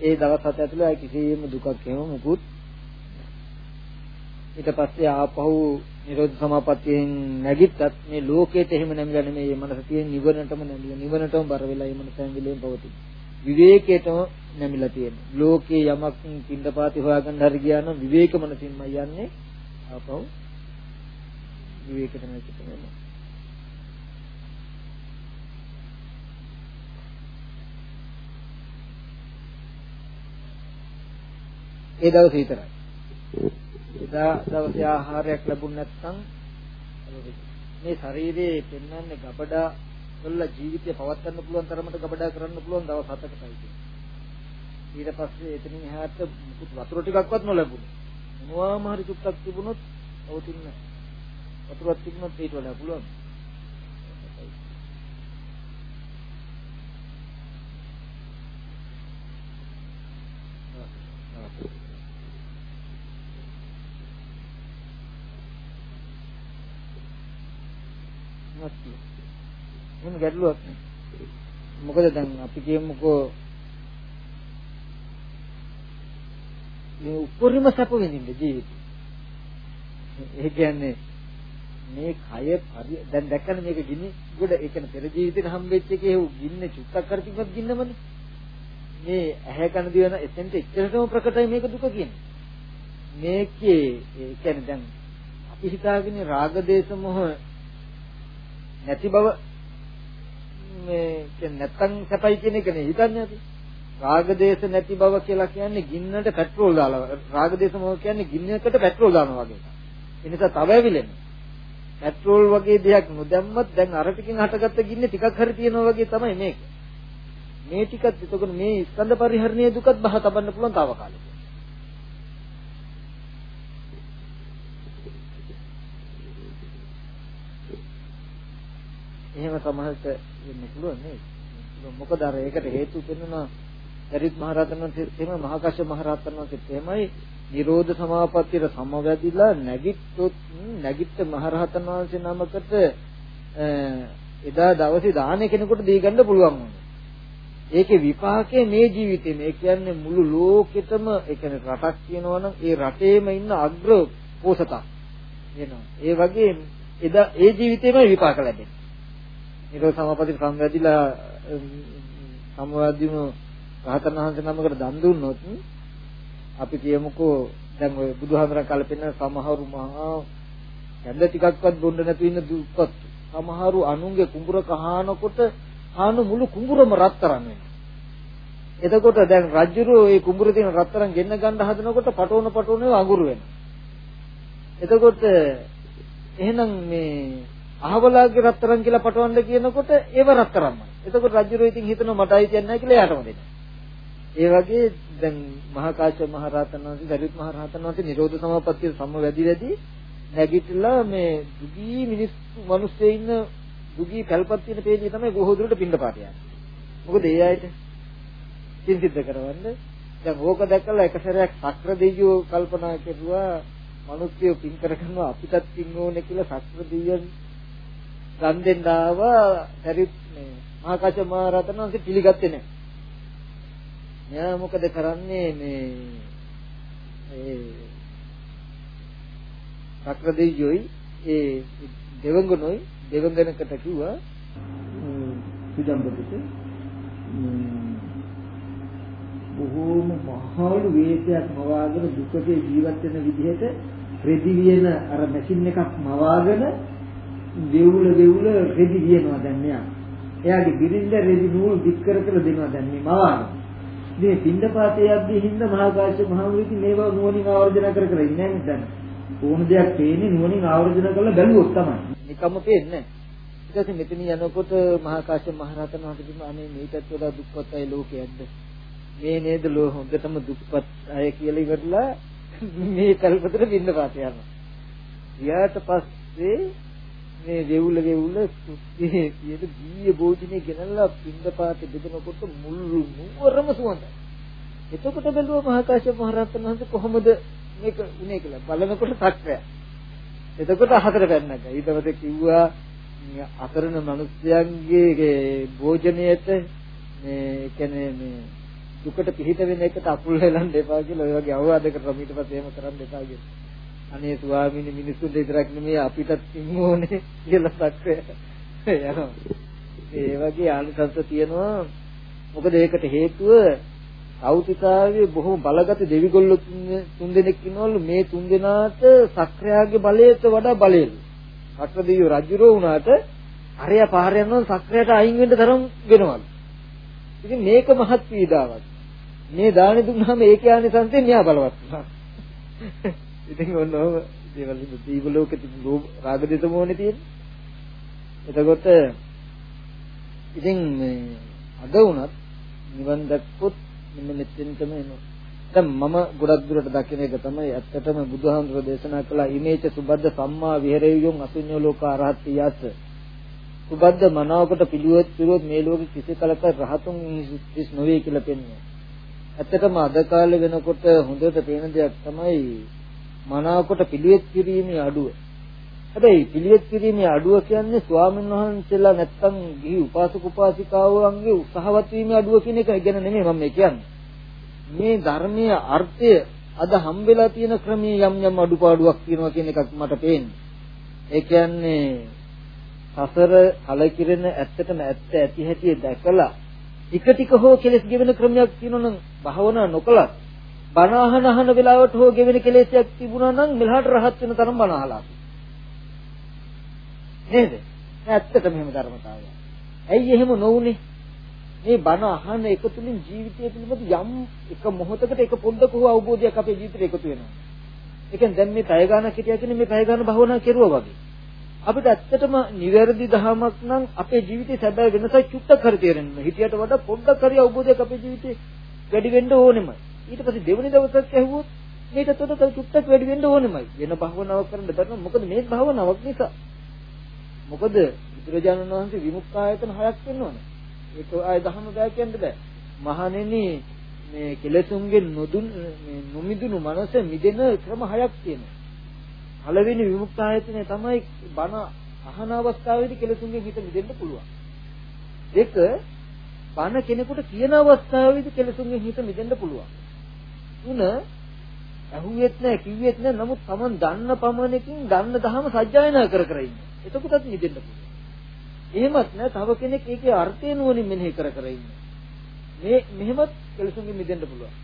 ඒ දවස් හත ඇතුළේ ආයි කිසිම දුකක් එහෙම මුකුත් ඊට පස්සේ ආපහු නිරෝධ සමාපත්තියෙන් නැගිට්ටත් මේ ලෝකයට එහෙම නැමිලා නෙමෙයි මේ මනස තියෙන නිවනටම නැමිලා නිවනටම බර වෙලා මේ මනස හැංගිලෙන් පවතින. විවේකයටම නැමිලා තියෙනවා. ලෝකේ යමක් පින්දපාති හොයාගන්න හරි ගියා නම් විවේක මනසින්මයි යන්නේ. ආපහු විවේකයට නැගිටින්න වෙනවා. ඒ දවසේ විතරයි. එදා දවසේ ආහාරයක් ලැබුණ නැත්නම් මේ ශරීරයේ පෙන්වන්නේ ගබඩා වල ජීවිතය පවත්වන්න පුළුවන් තරමට ගබඩා කරන්න පුළුවන් දවස් 7කටයි කියන්නේ. ඊට පස්සේ එතනින් එහාට මුකුත් වතුර ටිකක්වත් නොලැබුණා. මොනවාම හරි චුට්ටක් තිබුණොත් පවතින වතුරක් තිබුණොත් ඊට වඩා පුළුවන්. නැති. එහෙම ගැටලුවක් මොකද දැන් අපි කියමුකෝ මේ උපරිම සැප විඳින්න ජීවිතේ. ඒ කියන්නේ මේ කය දැන් දැක්කම මේක ගිනි ගොඩ ඒ කියන්නේ පෙර ජීවිතේට හම්බෙච්ච එකේ ගින්න චුට්ටක් කර තිබ්බත් ගින්නමනේ. මේ ඇහැ කන දිවන එතෙන්ට එච්චරටම ප්‍රකටයි මේක දුක කියන්නේ. මේකේ ඒ කියන්නේ දැන් අපි හිතාගෙන රාග දේශ මොහ නැති බව මේ කියන්නේ නැත්තම් සැපයි කියන එක නේ හිතන්නේ අපි. රාගදේශ නැති බව කියලා කියන්නේ ගින්නට පෙට්‍රෝල් දාලා රාගදේශ මොකක් කියන්නේ ගින්නකට පෙට්‍රෝල් දානවා වගේ. ඒ නිසා තව ඇවිලෙන්නේ. පෙට්‍රෝල් වගේ දෙයක් නොදැම්මත් දැන් අර ටිකෙන් හටගත්ත ගින්නේ ටිකක් හරි තියෙනවා වගේ තමයි මේක. මේ ටිකත් එතකොට මේ ස්කන්ධ පරිහරණයේ දුකත් බහ තබන්න පුළුවන් తాවකාලික. එහෙම සමහරට වෙන්න පුළුවන් නේද? මොකද අර ඒකට හේතු වෙනවා පරිත් මහරහතන් වහන්සේත් එහෙම මහකාශ්‍යප මහරහතන් වහන්සේත් එහෙමයි නිරෝධ සමාපත්තියට සමවැදිලා නැගිට්ටොත් නැගිට්ට මහරහතන් වහන්සේ නමකට එදා දවසේ දාන කෙනෙකුට දී ගන්න පුළුවන් වුණා. ඒකේ විපාකයේ මේ ජීවිතේ මේ කියන්නේ මුළු ලෝකෙටම ඒ කියන්නේ රටක් කියනවා නම් ඒ රටේම ඉන්න අග්‍ර පෝසතක් වෙනවා. ඒ වගේ එදා ඒ ජීවිතේම විපාක ලැබෙනවා. නිරෝධ සමාපatti සම්වැදිලා සම්වාදිනු රහතන් වහන්සේ නමකට දන් දුන්නොත් අපි කියමුකෝ දැන් ඔය බුදුහාමරන් කල්පෙන්න සමහරු මහා ඇඳ ටිකක්වත් බොන්න නැතු ඉන්න දුප්පත්. සමහරු අනුන්ගේ කුඹුර කහනකොට ආන මුළු කුඹුරම රත්තරන් වෙනවා. එතකොට දැන් රජුරෝ ඒ කුඹුරේ තියෙන රත්තරන් ගෙන්න ගන්න හදනකොට පටෝන පටෝනේ අඟුරු වෙනවා. එතකොට එහෙනම් මේ අහවලාගේ රත්තරන් කියලා පටවන්න කියනකොට ඒව රත්තරන්මයි. එතකොට රජුරෝ ඉතින් හිතනවා මට අයිතියක් නැහැ කියලා එයාටම දෙනවා. ඒ වගේ දැන් මහා කාශ්‍යප මහ රහතන් වහන්සේ, දරිත් මහ රහතන් වහන්සේ නිරෝධ සමාපත්තිය සම්මවැදි වැඩි නැගිටලා මේ දුගී මිනිස්සු මිනිස්සෙ ඉන්න දුගී පැල්පත් තියෙන පේජේ තමයි බොහෝ දුරට පින්න පාට යන්නේ. මොකද ඒ අයට සිද්ධ කරවන්න දැන් ඕක දැකලා එක සැරයක් සක්‍ර දෙවියෝ කල්පනා කෙරුවා මිනිස්සු පින් කරගන්නවා අපිටත් පින් ඕනේ කියලා සක්‍ර දෙවියන් ගන් දෙන්න ආවා පරිත් මේ මහා කච්ච මහ රතන වහන්සේ පිළිගත්තේ නැහැ. මෙයා මොකද කරන්නේ මේ ඒ සක්‍ර දෙවියෝයි ඒ දෙවඟනොයි දෙවඟනකට කිව්වා සුජම්බකට බොහෝම මහලු වේදයක් මවාගෙන දුකේ ජීවත් වෙන විදිහට රෙදි වියන අර මැෂින් එකක් මවාගෙන දෙවුල දෙවුල රෙදි වියනවා දැන් මෙයා. එයාගේ බිරිඳ රෙදි නූල් දික් කර කර දෙනවා දැන් මේ මවාගෙන. මේ පින්දපාතේ යද්දී හින්දා මහා කාශ්‍යප මහ මුනිති මේවා නුවණින් ආවර්ජන කර කර ඉන්නේ නැහැ දැන්. ඕන දෙයක් පේන්නේ නුවණින් ආවර්ජන කරලා බැලුවොත් තමයි. නිකම්ම පේන්නේ නැහැ. ඊට පස්සේ මෙතන යනකොට මහා කාශ්‍යප මහ රහතන් වහන්සේ කිව්වා අනේ මේකත් වඩා දුක්පත් අය ලෝකයක්ද? මේ නේද ලෝ හොඳටම දුක්පත් අය කියලා ඉවරලා මේ කල්පතර බින්ද පාත යනවා. ඊට පස්සේ මේ දෙවුල දෙවුල කුස්සියේ පියද බීය භෝජනේ ගෙනල්ලා බින්ද පාත බෙදනකොට මුළු නුවරම සුවඳයි. එතකොට බැලුවා මහා කාශ්‍යප මහ රහතන් වහන්සේ කොහොමද මේක උනේ කියලා බලනකොට සක්‍රය. එතකොට හතර පැන්නක. ඊට පස්සේ කිව්වා අතරන මිනිස්යන්ගේ භෝජනයේට මේ කියන්නේ මේ දුකට පිහිට වෙන එකට අකුල් හෙලන්න එපා කියලා ඔය වගේ අවවාද කරලා ඊට පස්සේ එහෙම කරන්න එපා කියලා. අනේ ස්වාමීනි මිනිස්සුන්ට විතරක් නෙමෙයි අපිටත් ඉන්න ඕනේ කියලා සක්‍රය යනවා. ඒ වගේ ආනිසංස තියෙනවා. මොකද ඒකට හේතුව සෞතිකාවේ බොහෝ බලගත දෙවිගොල්ලෝ තුන් දෙනෙක් ඉන්නවලු මේ තුන් දෙනාට සක්‍රයාගේ බලයට වඩා බලයලු. සක්‍රදීව රජුරෝ වුණාට අරයා පාර යනවා සක්‍රයට අයින් වෙන්න තරම් වෙනවලු. ඉතින් මේක මහත් පීඩාවක්. මේ දානි දුන්නාම ඒක යන්නේ සංසෙන් න්යා බලවත් වුණා. ඉතින් ඔන්න ඔය දේවල් දීව ලෝකෙ තිබු රාග දෙත මොනේ තියෙන්නේ. එතකොට ඉතින් මේ අද වුණත් නිවන් දැක්කොත් මෙන්න මෙතෙන්ටම එනවා. දැන් මම ගොඩක් දුරට දකින එක තමයි ඇත්තටම බුදුහාමුදුරෝ දේශනා කළ ඉමේච සුබද්ද සම්මා විහෙරෙය්‍යොන් අසුඤ්ඤෝ ලෝක අරහත්ති යස. සුබද්ද මනාවකට පිළිවෙත් පිළිවෙත් මේ ලෝකෙ කිසි කලක රහතුන් හිස් නොවේ කියලා පෙන්වනවා. ඇත්තටම අද කාලේ වෙනකොට හොඳට පේන දෙයක් තමයි මනාවකට පිළිවෙත් කිරීමේ අඩුව. හැබැයි පිළිවෙත් කිරීමේ අඩුව කියන්නේ ස්වාමීන් වහන්සේලා නැත්තම් ගිහි උපාසක උපාසිකාවන්ගේ උත්සාහවත් වීමේ අඩුව කියන එක ගැන නෙමෙයි මම කියන්නේ. මේ ධර්මයේ අර්ථය අද හම්බෙලා තියෙන ක්‍රමයේ යම් යම් අඩුපාඩුවක් තියෙනවා කියන එකක් මට පේන්නේ. ඒ කියන්නේ සසර කලකිරෙන ඇත්තටම ඇත්ත ඇති හැටි දැකලා ටික ටික හෝ කෙලස් ගෙවෙන ක්‍රමයක් තියෙනවනම් භාවනා නොකලත් බණ අහන අහන වෙලාවට හෝ ගෙවෙන කෙලෙසයක් තිබුණා නම් මෙලහට රහත් වෙන තරම් බණ අහලා. නේද? ඇත්තටම එහෙම ධර්මතාවය. ඇයි එහෙම නොවුනේ? මේ බණ අහන එක තුලින් ජීවිතය පිළිබඳ යම් එක මොහොතකට එක පොඩ්ඩක හෝ අවබෝධයක් අපේ ජීවිතේට එකතු වෙනවා. ඒ කියන්නේ දැන් මේ පැය ගානක් හිටියා කියන්නේ මේ පැය ගාන භවනා කෙරුවා වගේ. අපිට ඇත්තටම නිවැරදි දහමක් නම් අපේ ජීවිතේ සැබෑ වෙනසක් චුට්ටක් හරි තේරෙන්න. හිතියට වඩා පොඩ්ඩක් හරි අවබෝධයක් අපේ ජීවිතේ වැඩි වෙන්න ඕනෙමයි. ඊට පස්සේ දෙවෙනි දවසක් ඇහුවොත් මේකට තොට චුට්ටක් වැඩි වෙන්න ඕනෙමයි. වෙන භවනාවක් කරන්න බැරි මොකද මේ භවනාවක් නිසා. මොකද බුදුරජාණන් වහන්සේ විමුක්තායතන හයක් වෙනවනේ. ඒක ආය දහම බෑ කියන්න බෑ. මහණෙනි මේ කෙලෙසුන්ගෙන් නොදුන් මේ නොමිදුණු මනස මිදෙන ක්‍රම හයක් තියෙනවා. පළවෙනි විමුක්තායතනය තමයි බණ අහන අවස්ථාවේදී කෙලෙසුන්ගෙන් හිත මිදෙන්න පුළුවන්. දෙක බණ කෙනෙකුට කියන අවස්ථාවේදී කෙලෙසුන්ගෙන් හිත මිදෙන්න පුළුවන්. තුන ඇහුවෙත් නැහැ කිව්වෙත් නැහැ නමුත් Taman දන්න පමණකින් දන්න දහම සජ්ජායනා කර කර ඉන්නේ. එතකොටත් නිදෙන්න පුළුවන්. එහෙමත් නෑ තව කෙනෙක් ඒකේ අර්ථය නුවණින් මෙනෙහි කර කර ඉන්නේ. මේ මෙහෙමත් කෙලසුන්ගෙන් මිදෙන්න පුළුවන්.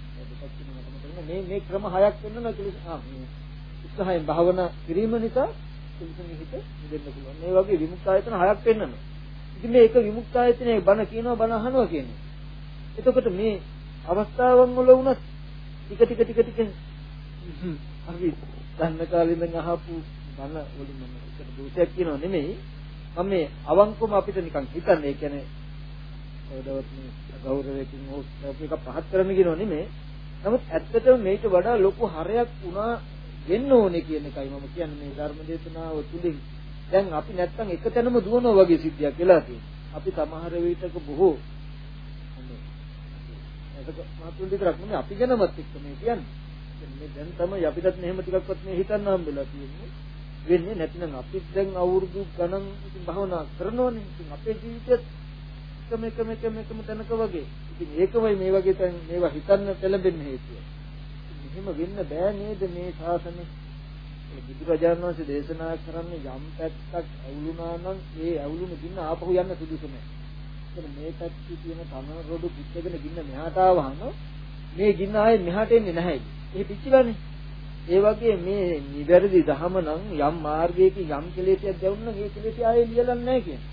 මේ මේ ක්‍රම හයක් වෙනවා කෙලස ආ උත්සාහයෙන් භාවනා කිරීම නිසා කෙලසුන්ගේ හිත මිදෙන්න පුළුවන්. මේ වගේ විමුක්තායතන හයක් වෙන්නනවා. ඉතින් මේක විමුක්තායතනයේ බණ කියනවා බණ අහනවා කියන්නේ. එතකොට මේ අවස්ථාවන් වල වුණත් ටික ටික ටික ටික. අපි ගන්න කාලේ ඉඳන් අහපු බණ වලින් මම එකට දෝෂයක් කියනව නෙමෙයි. මම මේ අවංකවම අපිට නිකන් හිතන්නේ ඒ කියන්නේ කවදාවත් මේ ගෞරවයෙන් හෝ එක පහත් කරන්න කියනව නෙමෙයි. නමුත් ඇත්තටම මේක වඩා ලොකු හරයක් වුණා වෙන්න ඕනේ කියන එකයි මම කියන්නේ මේ ධර්ම දේශනාව තුලින් දැන් අපි නැත්තම් එක තැනම දුවනවා වගේ සිද්ධියක් වෙලා තියෙනවා. අපි සමහර විටක බොහෝ ඒක මාතුන් විතරක් නෙමෙයි අපි ගැනමත් එක්ක මේ කියන්නේ. මේ දැන් තමයි අපිටත් මෙහෙම ටිකක්වත් මේ හිතන්න හම්බෙලා තියෙන්නේ. වෙන්නේ නැතිනම් අපිත් දැන් අවුරුදු ගණන් ඉතින් භවනා කරනෝනේ. ඉතින් අපේ ජීවිතයත් එකම එකම එකම එකම තැනක වගේ. ඉතින් ඒකමයි මේ වගේ තැන් මේවා හිතන්න පෙළඹෙන්න හේතුව. මෙහෙම වෙන්න බෑ නේද මේ ශාසනේ? ඒ බුදුරජාණන් වහන්සේ දේශනා කරන්නේ යම් පැත්තක් ඇවුලුනා නම් ඒ ඇවුලුන ගින්න ආපහු යන්න සුදුසු නෑ. එතන මේ පැත්තේ තියෙන තන රොඩු පිටගෙන ගින්න මෙහාට ආවහම මේ ගින්න ආයේ මෙහාට එන්නේ නැහැ. ඒ පිච්චිලානේ. ඒ වගේ මේ නිවැරදි ධහම නම් යම් මාර්ගයක යම් කෙලෙසියක් දැවුණා නම් ඒ කෙලෙසිය ආයේ ලියලන්නේ නැහැ කියන්නේ.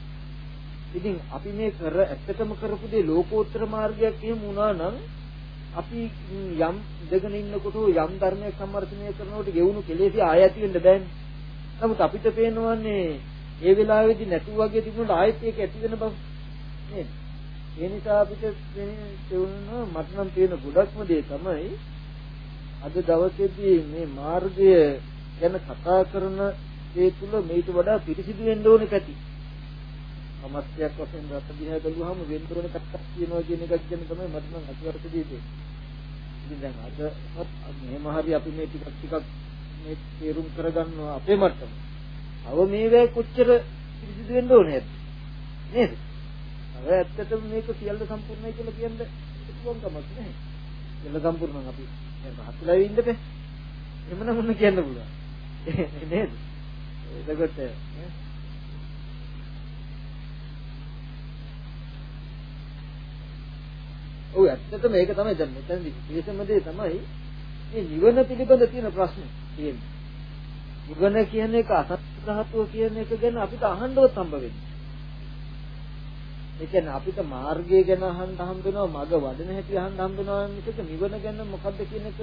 ඉතින් අපි මේ කර ඇත්තටම කරපු දේ ලෝකෝත්තර මාර්ගයක් එහෙම වුණා නම් අපි යම් ඉඳගෙන ඉන්නකොට යම් ධර්මයක් සම්වර්ධනය කරනකොට ගෙවුණු කෙලෙසි ආය ඇති වෙන්න බෑනේ. නමුත් අපිට පේනවන්නේ ඒ වෙලාවේදී නැතුව වගේ තිබුණාට ආයෙත් ඒක ඇති වෙන බව නේද? ඒ නිසා අපිට තේරුණා මට නම් තියෙන ගොඩක්ම දේ තමයි අද දවසේදී මේ මාර්ගය ගැන කතා කරන ඒ තුල මේට වඩා පිරිසිදු වෙන්න ඕනේ පැති. සමස්තයක් වශයෙන් රට දිහා බැලුවහම වෙන්තරෝනේ කටක් කියනවා කියන එකක් ගැන තමයි මට නම් අතිවර්තදී තියෙන්නේ. ඉතින් දැන් අද මෙහෙම හරි අපි මේ ටිකක් ටිකක් මේ තේරුම් කරගන්නවා අපේ මට්ටම. අව මේවැ කොච්චර පිරිසිදු වෙන්න ඕනේ නේද? අව ඇත්තටම මේක සියල්ල සම්පූර්ණයි කියලා කියන්න පුළුවන් කමක් නැහැ. සියල්ල සම්පූර්ණ අපි දැන් රහත්ලා ඉන්න බෑ. එමනම් මොන කියන්න පුළුවන්. නේද? එතකොට ඔව් ඇත්තට මේක තමයි දැන් මෙතනදි විශේෂම දේ තමයි මේ නිවන පිළිබඳ තියෙන ප්‍රශ්නේ තියෙන්නේ. නිවන කියන එක අසත්‍යහත්ව කියන එක ගැන අපිට අහන්නවත් හම්බ වෙන්නේ. ඒ කියන්නේ අපිට මාර්ගය ගැන අහන්න හම්බ වෙනවා, මග වඩන හැටි අහන්න හම්බ වෙනවා මිසක නිවන ගැන මොකද්ද කියන එක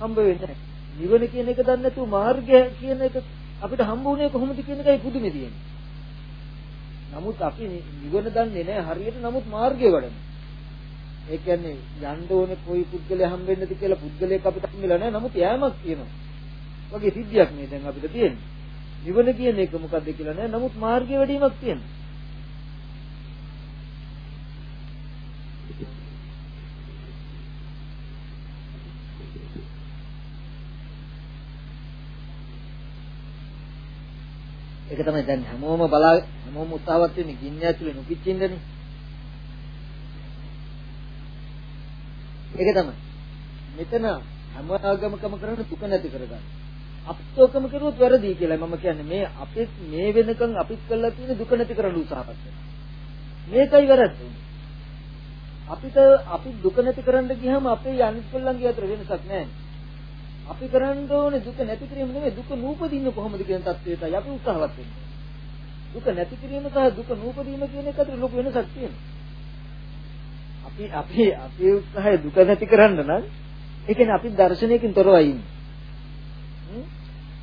හම්බ වෙන්නේ නැහැ. නිවන කියන එක දන්නේ නැතුව මාර්ගය කියන එක අපිට හම්බ වුණේ කොහොමද කියන එකයි පුදුමේ තියෙන්නේ. නමුත් අපි නිවන දන්නේ නැහැ හරියට නමුත් මාර්ගය වඩනවා. ඒ කියන්නේ යන්න ඕනේ කොයි පුද්ගලයා හම්බෙන්නද කියලා පුද්ගලයෙක් අපිට හම්බෙලා නැහැ. නමුත් යෑමක් තියෙනවා. වගේ සිද්ධියක් මේ දැන් අපිට තියෙන්නේ. නිවන කියන එක මොකද්ද කියලා නැහැ. නමුත් මාර්ගය වැඩිමක් තියෙනවා. ඒක තමයි දැන් හැමෝම බලා හැමෝම උත්සාහවත් වෙන්නේ ගින්න ඇතුලේ නොකිච්චින්නනේ. ඒක තමයි. මෙතන හැම ආගමකම කරන දුක නැති කරගන්න. අපිටකම කරුවොත් වැරදි කියලා මම කියන්නේ මේ අපිත් මේ වෙනකන් අපිත් කළා තියෙන දුක නැති කරන්න උත්සාහවත් වෙනවා. මේකයි වැරද්ද. අපිට අපි දුක නැති කරන්න ගියම අපේ අනිත් කොල්ලන්ගේ අතර වෙනසක් නැහැ. අපි කරන්න ඕනේ දුක නැති කිරීම නෙමෙයි දුක නූපදින්න කොහොමද කියන தത്വයටයි අපි උත්සාහවත් වෙන්නේ. දුක නැති කිරීම සහ දුක නූපදීම කියන එක අතර ලොකු වෙනසක් තියෙනවා. අපි අපි අපේ උත්සාහය දුක නැති කරන්න නම් ඒ කියන්නේ අපි දර්ශනයකින් තොරව ඉන්නේ.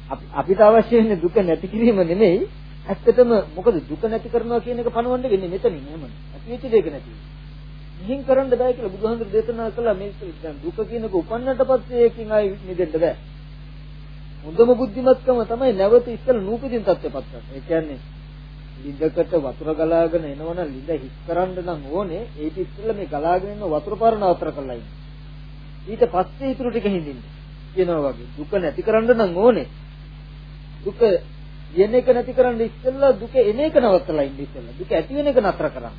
අපි අපිට අවශ්‍ය වෙන්නේ දුක නැති කිරීම නෙමෙයි ඇත්තටම මොකද දුක නැති කරනවා කියන එක පණවන්න වෙන්නේ මෙතනින් එහෙමනේ. අපි හිතේ දෙක නැති වෙන්නේ. මෙහින් කරන්න බෑ කියලා බුදුහාමුදුරු දේශනා කළා මේ දැන් දුක කියනක උපන්නට පස්සේ ඒකෙන් ආයි නිදෙන්න බෑ. හොඳම බුද්ධිමත්කම තමයි නැවත ඉස්සෙල්ලා නූපදින් තත්ත්වපත් කරන්න. ඒ කියන්නේ ලිඳකට වතුර ගලාගෙන එනවනම් ලිඳ හිස් කරන්න නම් ඕනේ ඒක ඉස්සෙල්ලා මේ ගලාගෙන එන වතුර පාර නතර කරලා ඉන්න. ඊට පස්සේ ඊටු ටික හින්දින්න. කියනවා වගේ දුක නැති කරන්න නම් ඕනේ. දුක යන එක නැති කරන්න ඉස්සෙල්ලා දුක එන එක නවත්තලා ඉන්න ඉස්සෙල්ලා. දුක ඇති වෙන එක නතර කරන්න.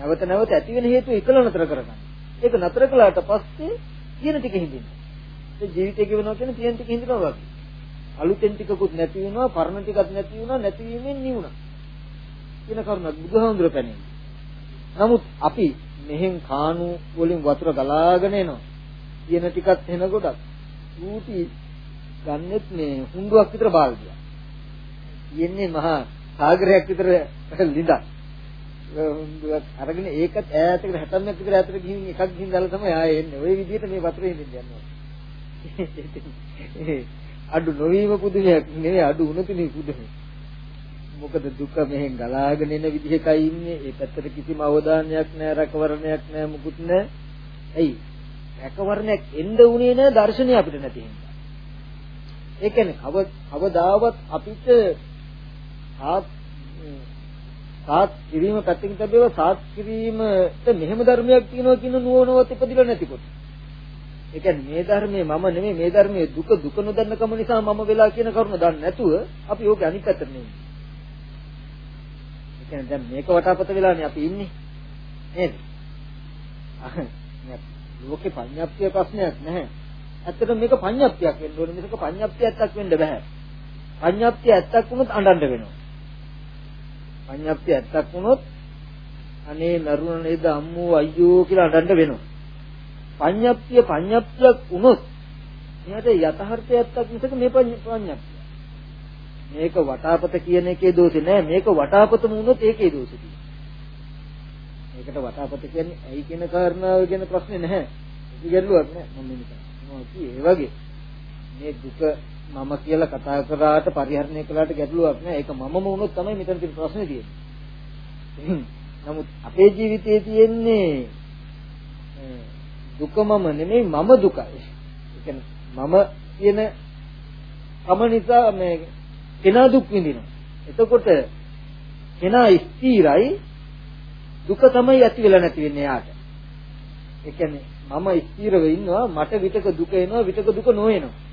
නැවත නැවත ඇති වෙන හේතු එකල නතර කරගන්න. ඒක නතර කළාට පස්සේ තියෙන ටික හින්දින්න. ඒ ජීවිතේ ගෙවනවා කියන්නේ තියෙන ටික හින්දිනවා වගේ. අලුතෙන් ටිකකුත් නැති වෙනවා, පරණ ටිකක් නැති වෙනවා, නැතිවීමෙන් නිවුණා. කියන කරුණක් බුදුහාමුදුර පැනෙන්නේ. නමුත් අපි මෙහෙන් කාණු වලින් වතුර ගලාගෙන එනවා. කියන ටිකත් එන ගොඩක්. ඌටි ගන්නෙත් මේ හුඬුවක් විතර බාල්දියක්. යන්නේ මහා සාගරයක් විතර ලිඳක්. හුඬුවක් අරගෙන ඒකත් ඈතකට 60ක් විතර ඈතට ගිහින් එකක් ගිහින් දාලා තමයි ආයේ එන්නේ. ওই විදිහට මේ වතුරේ හින්දින් යනවා. අඩු නොවීම පුදුමයක් නෙවෙයි අඩු වුණතුනේ පුදුමයි. මොකද දුක මෙහෙන් ගලාගෙන එන විදිහකයි ඉන්නේ. ඒ පැත්තට කිසිම අවධානයක් නැහැ, රැකවරණයක් නැහැ, මුකුත් නැහැ. ඇයි? රැකවරණයක් එන්න උනේ නැහැ දර්ශනය අපිට නැති හින්දා. ඒ කියන්නේ කවදාවත් අපිට සාත් කිරීම පැත්තකින් තිබේව සාත් කිරීමට මෙහෙම ධර්මයක් තියෙනවා කියන නුවණවත් ඉපදිලා නැතිකොට. ඒ කියන්නේ මේ ධර්මයේ මම නෙමෙයි මේ ධර්මයේ දුක දුක නොදන්නකම නිසා මම වෙලා කියන කරුණ දන්නේ නැතුව අපි ඕක අනිත් පැත්තට නෙමෙයි. ඒ කියන්නේ දැන් මේක වටාපත වෙලානේ අපි ඉන්නේ. නේද? ලෝකේ පඤ්ඤාප්තිය ප්‍රශ්නයක් නැහැ. ඇත්තටම මේක පඤ්ඤාප්තියක් වෙන්න ඕනේ මිසක පඤ්ඤාප්තිය ඇත්තක් වෙන්න බෑ. පඤ්ඤාප්තිය ඇත්තක් වුණොත් අඬන්න වෙනවා. පඤ්ඤාප්තිය ඇත්තක් වුණොත් අනේ නරුණ නේද අම්මෝ අයියෝ කියලා අඬන්න වෙනවා. පඤ්ඤාප්තිය පඤ්ඤාප්තියක් වුණොත් එයාට යථාර්ථය ඇත්තක් මිසක මේ පඤ්ඤාප්තිය. මේක වටාපත කියන එකේ දෝෂේ නෑ මේක වටාපතම වුණොත් ඒකේ දෝෂේ තියෙනවා. මේකට වටාපත කියන්නේ ඇයි කියන කාරණාව ගැන ප්‍රශ්නේ නැහැ. ඒක ගැටලුවක් නෑ මම මේ ඒ වගේ මේ දුක මම කියලා කතා කරාට පරිහරණය කළාට ගැටලුවක් නෑ. ඒක මමම වුණොත් තමයි මෙතන තියෙන ප්‍රශ්නේ තියෙන්නේ. නමුත් අපේ ජීවිතයේ තියෙන්නේ දුක මම නෙමෙයි මම දුකයි. ඒ කියන්නේ මම කියන කම නිසා මේ කෙනා දුක් විඳිනවා. එතකොට කෙනා ස්ථිරයි දුක තමයි ඇති වෙලා නැති වෙන්නේ යාට. ඒ කියන්නේ මම ස්ථිරව ඉන්නවා මට විතක දුක එනවා විතක දුක නොඑනවා.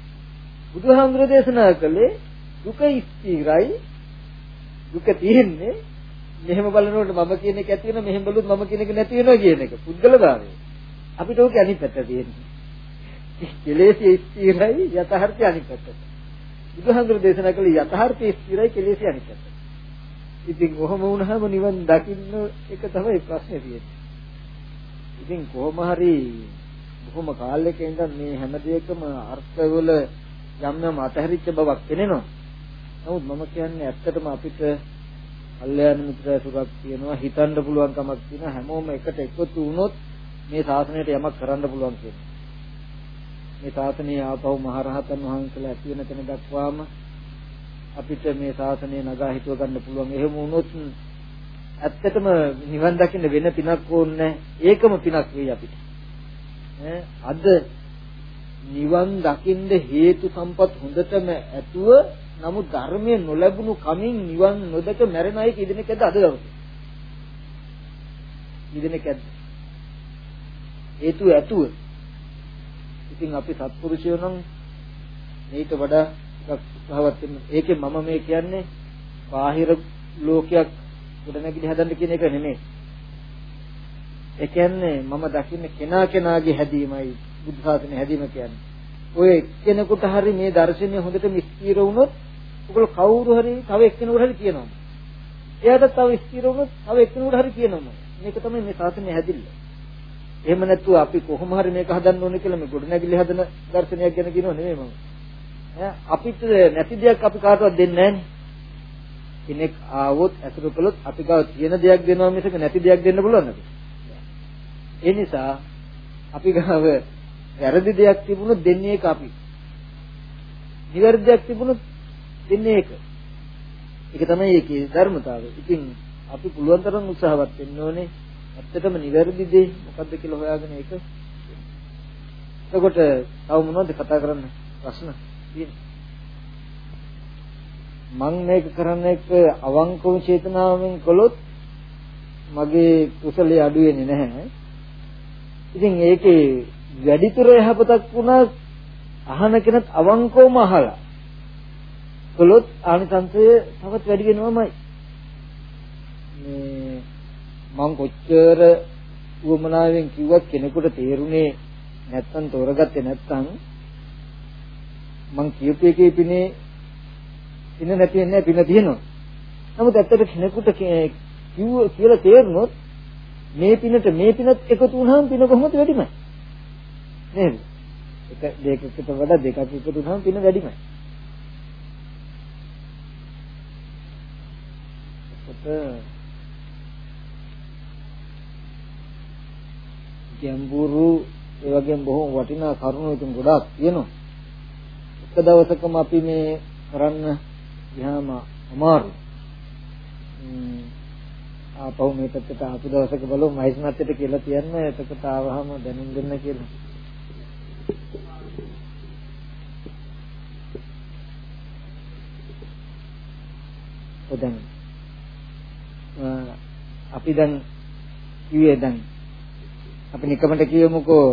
බුදුහාමුදුර දේශනා කළේ දුක ස්ථිරයි දුක තියෙන්නේ මෙහෙම බලනකොට මම කියන එක ඇති වෙනවා මෙහෙම බලුවොත් මම කියන එක නැති වෙනවා කියන එක පුද්ගල භාවය. අපිට ඕක අනිත් පැත්ත තියෙන්නේ. කෙලෙසිය ස්ථිරයි යථාර්ථය අනිත් පැත්තට. බුදුහාමුදුර දේශනා කළේ යථාර්ථය ස්ථිරයි කෙලෙසිය අනිත් පැත්තට. ඉතින් කොහොම වුණාම නිවන් දකින්න එක තමයි ප්‍රශ්නේ තියෙන්නේ. ඉතින් කොහොම හරි බොහොම කාලයක ඉඳන් මේ හැම දෙයකම අර්ථවල යම් යම් අතහැරිච්ච බවක් පෙනෙනවා. නමුත් මම කියන්නේ ඇත්තටම අපිට කල්යාණ මිත්‍ර සුරක් තියෙනවා හිතන්න පුළුවන් කමක් තියෙනවා හැමෝම එකට එකතු වුණොත් මේ ශාසනයට යමක් කරන්න පුළුවන් කියන්නේ. මේ ශාසනයේ ආපහු මහරහතන් වහන්සේලා ඇති වෙන තැන දක්වාම අපිට මේ ශාසනය නගා හිටව ගන්න පුළුවන්. එහෙම වුණොත් ඇත්තටම නිවන් දකින්න වෙන පිනක් ඕනේ ඒකම පිනක් වෙයි අපිට. අද නිවන් දකින්න හේතු සම්පත් හොඳටම ඇතුව නමුත් ධර්මයේ නොලැබුණු කමින් නිවන් නොදක මැරෙන අය කීදෙනෙක්ද අද දවසේ? කීදෙනෙක්ද? හේතු ඇතුව. ඉතින් අපි සත්පුරුෂයෝ නම් මේක වඩා උත්සාහවත් වෙන්න. ඒකේ මම මේ කියන්නේ බාහිර ලෝකයක් ගොඩනැගිලි හදන්න කියන එක නෙමෙයි. ඒ කියන්නේ මම දකින්න කෙනා කෙනාගේ හැදීමයි බුද්ධ ශාසනය හැදීම කියන්නේ. ඔය එක්කෙනෙකුට හරි මේ දර්ශනය හොඳට ස්ථිර වුණොත් ඔයගොල්ලෝ කවුරු හරි තව එක්කෙනෙකුට හරි කියනවා. එයාට තව ස්ථිර වුණොත් තව එක්කෙනෙකුට හරි කියනවා. මේක තමයි මේ ශාසනය හැදිල්ල. එහෙම නැතුව අපි කොහොම හරි මේක හදන්න ඕනේ කියලා මේ ගොඩනැගිලි හදන දර්ශනයක් ගැන කියනව නෙමෙයි මම. අපිට නැති දෙයක් අපි කාටවත් දෙන්නේ නැහැ. කෙනෙක් ආවොත් අසුරු කළොත් අපි ගාව තියෙන දෙයක් දෙනවා මිසක නැති දෙයක් දෙන්න පුළුවන්ද? ඒ නිසා අපි ගාව වැරදි දෙයක් තිබුණොත් දෙන්නේ ඒක අපි. නිවැරදි දෙයක් තිබුණොත් දෙන්නේ ඒක. ඒක තමයි ඒකේ ධර්මතාවය. ඉතින් අපි පුළුවන් තරම් උත්සාහවත් වෙන්න ඕනේ. ඇත්තටම නිවැරදි දේ මොකද්ද කියලා හොයාගෙන ඒක. එතකොට තව මොනවද කතා කරන්න ප්‍රශ්න? මම මේක කරන්න එක අවංකව චේතනාවෙන් කළොත් මගේ කුසලයේ අඩු වෙන්නේ නැහැ. ඉතින් ඒකේ වැඩිතුර යහපතක් වුණා අහන කෙනත් අවංකවම අහලා කළොත් ආනිසංසය තවත් වැඩි වෙනවමයි. මේ මම කොච්චර උවමනාවෙන් කිව්වත් කෙනෙකුට තේරුනේ නැත්තම් තෝරගත්තේ නැත්තම් මං කියපු එකේ පිනේ පින නැති වෙන්නේ පින තියෙනවා. නමුත් ඇත්තට කෙනෙකුට කිව්ව කියලා තේරුනොත් මේ පිනට මේ පිනත් එකතු වුණාම පින කොහොමද වැඩිමයි? නේද? එක දෙකකට වඩා දෙකක් එකතු වුණාම පින වැඩිමයි. ඒකට ගැඹුරු ඒ වගේම බොහොම වටිනා කරුණු ඉතින් ගොඩාක් තියෙනවා. එක දවසකම අපි මේ කරන්න ගියාම අමාරු. ආපහු මේ පැත්තට ආපු දවසක බලමු මහේස්නාත්යට කියලා තියන්න එතකොට ආවහම දැනුම් දෙන්න කියලා. ඔදන් අපි දැන් කිව්වේ දැන් අපි නිකමට කියමුකෝ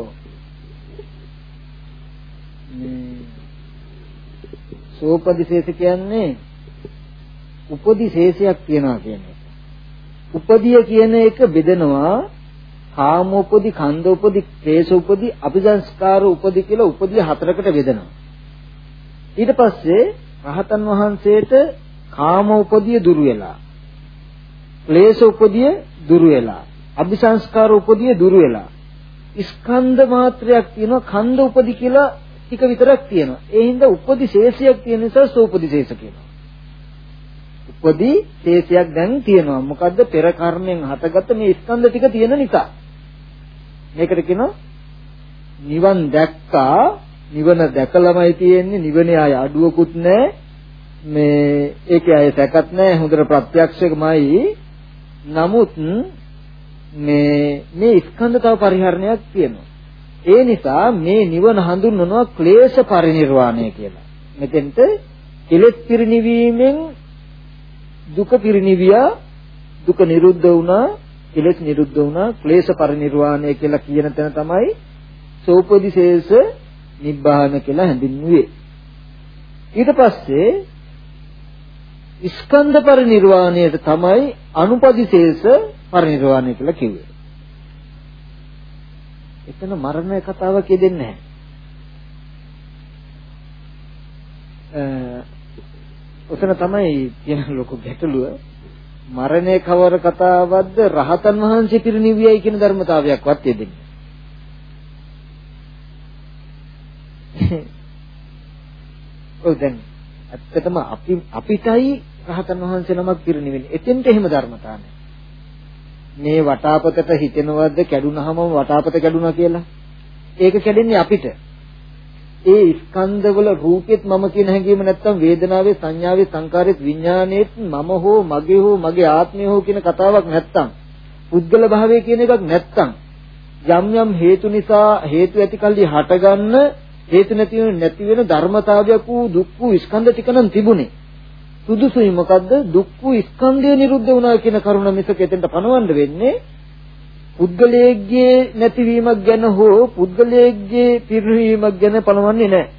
මේ සෝපදිශේෂ කියන්නේ උපදිශේෂයක් තියනවා කියන එක. උපදිය කියන එක බෙදනවා කාමෝපදි, කන්දෝපදි, ක්ලේශෝපදි, අபிසංස්කාර උපදි කියලා උපදිය හතරකට බෙදනවා. ඊට පස්සේ රහතන් වහන්සේට කාමෝපදිය දුරු වෙලා, ක්ලේශ උපදිය දුරු වෙලා, අபிසංස්කාර උපදිය දුරු වෙලා, ස්කන්ධ මාත්‍රයක් තියෙනවා, කන්ද උපදි කියලා ටික විතරක් තියෙනවා. ඒ හින්දා උපදි ශේෂයක් තියෙන නිසා සෝපදි ශේෂ කියනවා. උපදි ශේෂයක් දැන් තියෙනවා. මොකද්ද? පෙර කර්මෙන් හටගත්ත මේ ස්කන්ධ ටික තියෙන නිසා. මේකට කියනවා නිවන් දැක්කා නිවන දැකලාමයි තියෙන්නේ නිවනේ ආය අඩුවකුත් නැහැ. මේ ඒකේ ආය සැකත් නැහැ හොඳට ප්‍රත්‍යක්ෂකමයි. නමුත් මේ මේ ස්කන්ධ තව පරිහරණයක් තියෙනවා. ඒ නිසා මේ නිවන හඳුන්වනවා ක්ලේශ පරිනිර්වාණය කියලා. මෙතෙන්ට කෙලෙස් පිරිනිවීමෙන් දුක පිරිනිවියා දුක නිරුද්ධ වුණා කෙලෙස් නිරුද්ධ වුණා ක්ලේශ පරිනිර්වාණය කියලා කියන තැන තමයි සෝපදිශේෂ නිබ්බාන කියලා හැඳින්වුවේ. ඊට පස්සේ ස්කන්ධ පරිනිර්වාණයට තමයි අනුපදිශේෂ පරිනිර්වාණය කියලා කිව්වේ. එතන මරණ කතාවක් යෙදෙන්නේ නැහැ. ඔතන තමයි තියෙන ලොකු ගැටලුව. මරණය කවර කතාවක්ද රහතන් වහන්සේ පිරිනිවියයි කියන ධර්මතාවයක්වත් යෙදෙන්නේ. ඔව් දැන් ඇත්තටම අපි අපිටයි රහතන් වහන්සේ නමක් පිරිනිවෙන්නේ. එතෙන්ට එහෙම ධර්මතාව නැහැ. මේ වටාපතට හිතෙනවද කැඩුනහම වටාපත කැඩුනා කියලා? ඒක කැඩෙන්නේ අපිට. ඒ ස්කන්ධවල රූපෙත් මම කියන හැඟීම නැත්තම් වේදනාවේ සංඥාවේ සංකාරෙත් විඥානයේත් මම හෝ මගේ හෝ මගේ ආත්මය හෝ කියන කතාවක් නැත්තම් පුද්ගල භාවය කියන එකක් නැත්තම් යම් යම් හේතු නිසා හේතු ඇති කල්ලි හටගන්න හේතු නැති වෙන නැති වෙන ධර්මතාවයක් වූ දුක් වූ ස්කන්ධ ටික නම් තිබුණේ. සුදුසුයි මොකද්ද? දුක් වූ ස්කන්ධය නිරුද්ධ වුණා කියන කරුණ මිසක එතෙන්ට පණවන්න වෙන්නේ පුද්ගලයේගේ නැතිවීමක් ගැන හෝ පුද්ගලයේගේ පිරිනවීමක් ගැන පණවන්නේ නැහැ.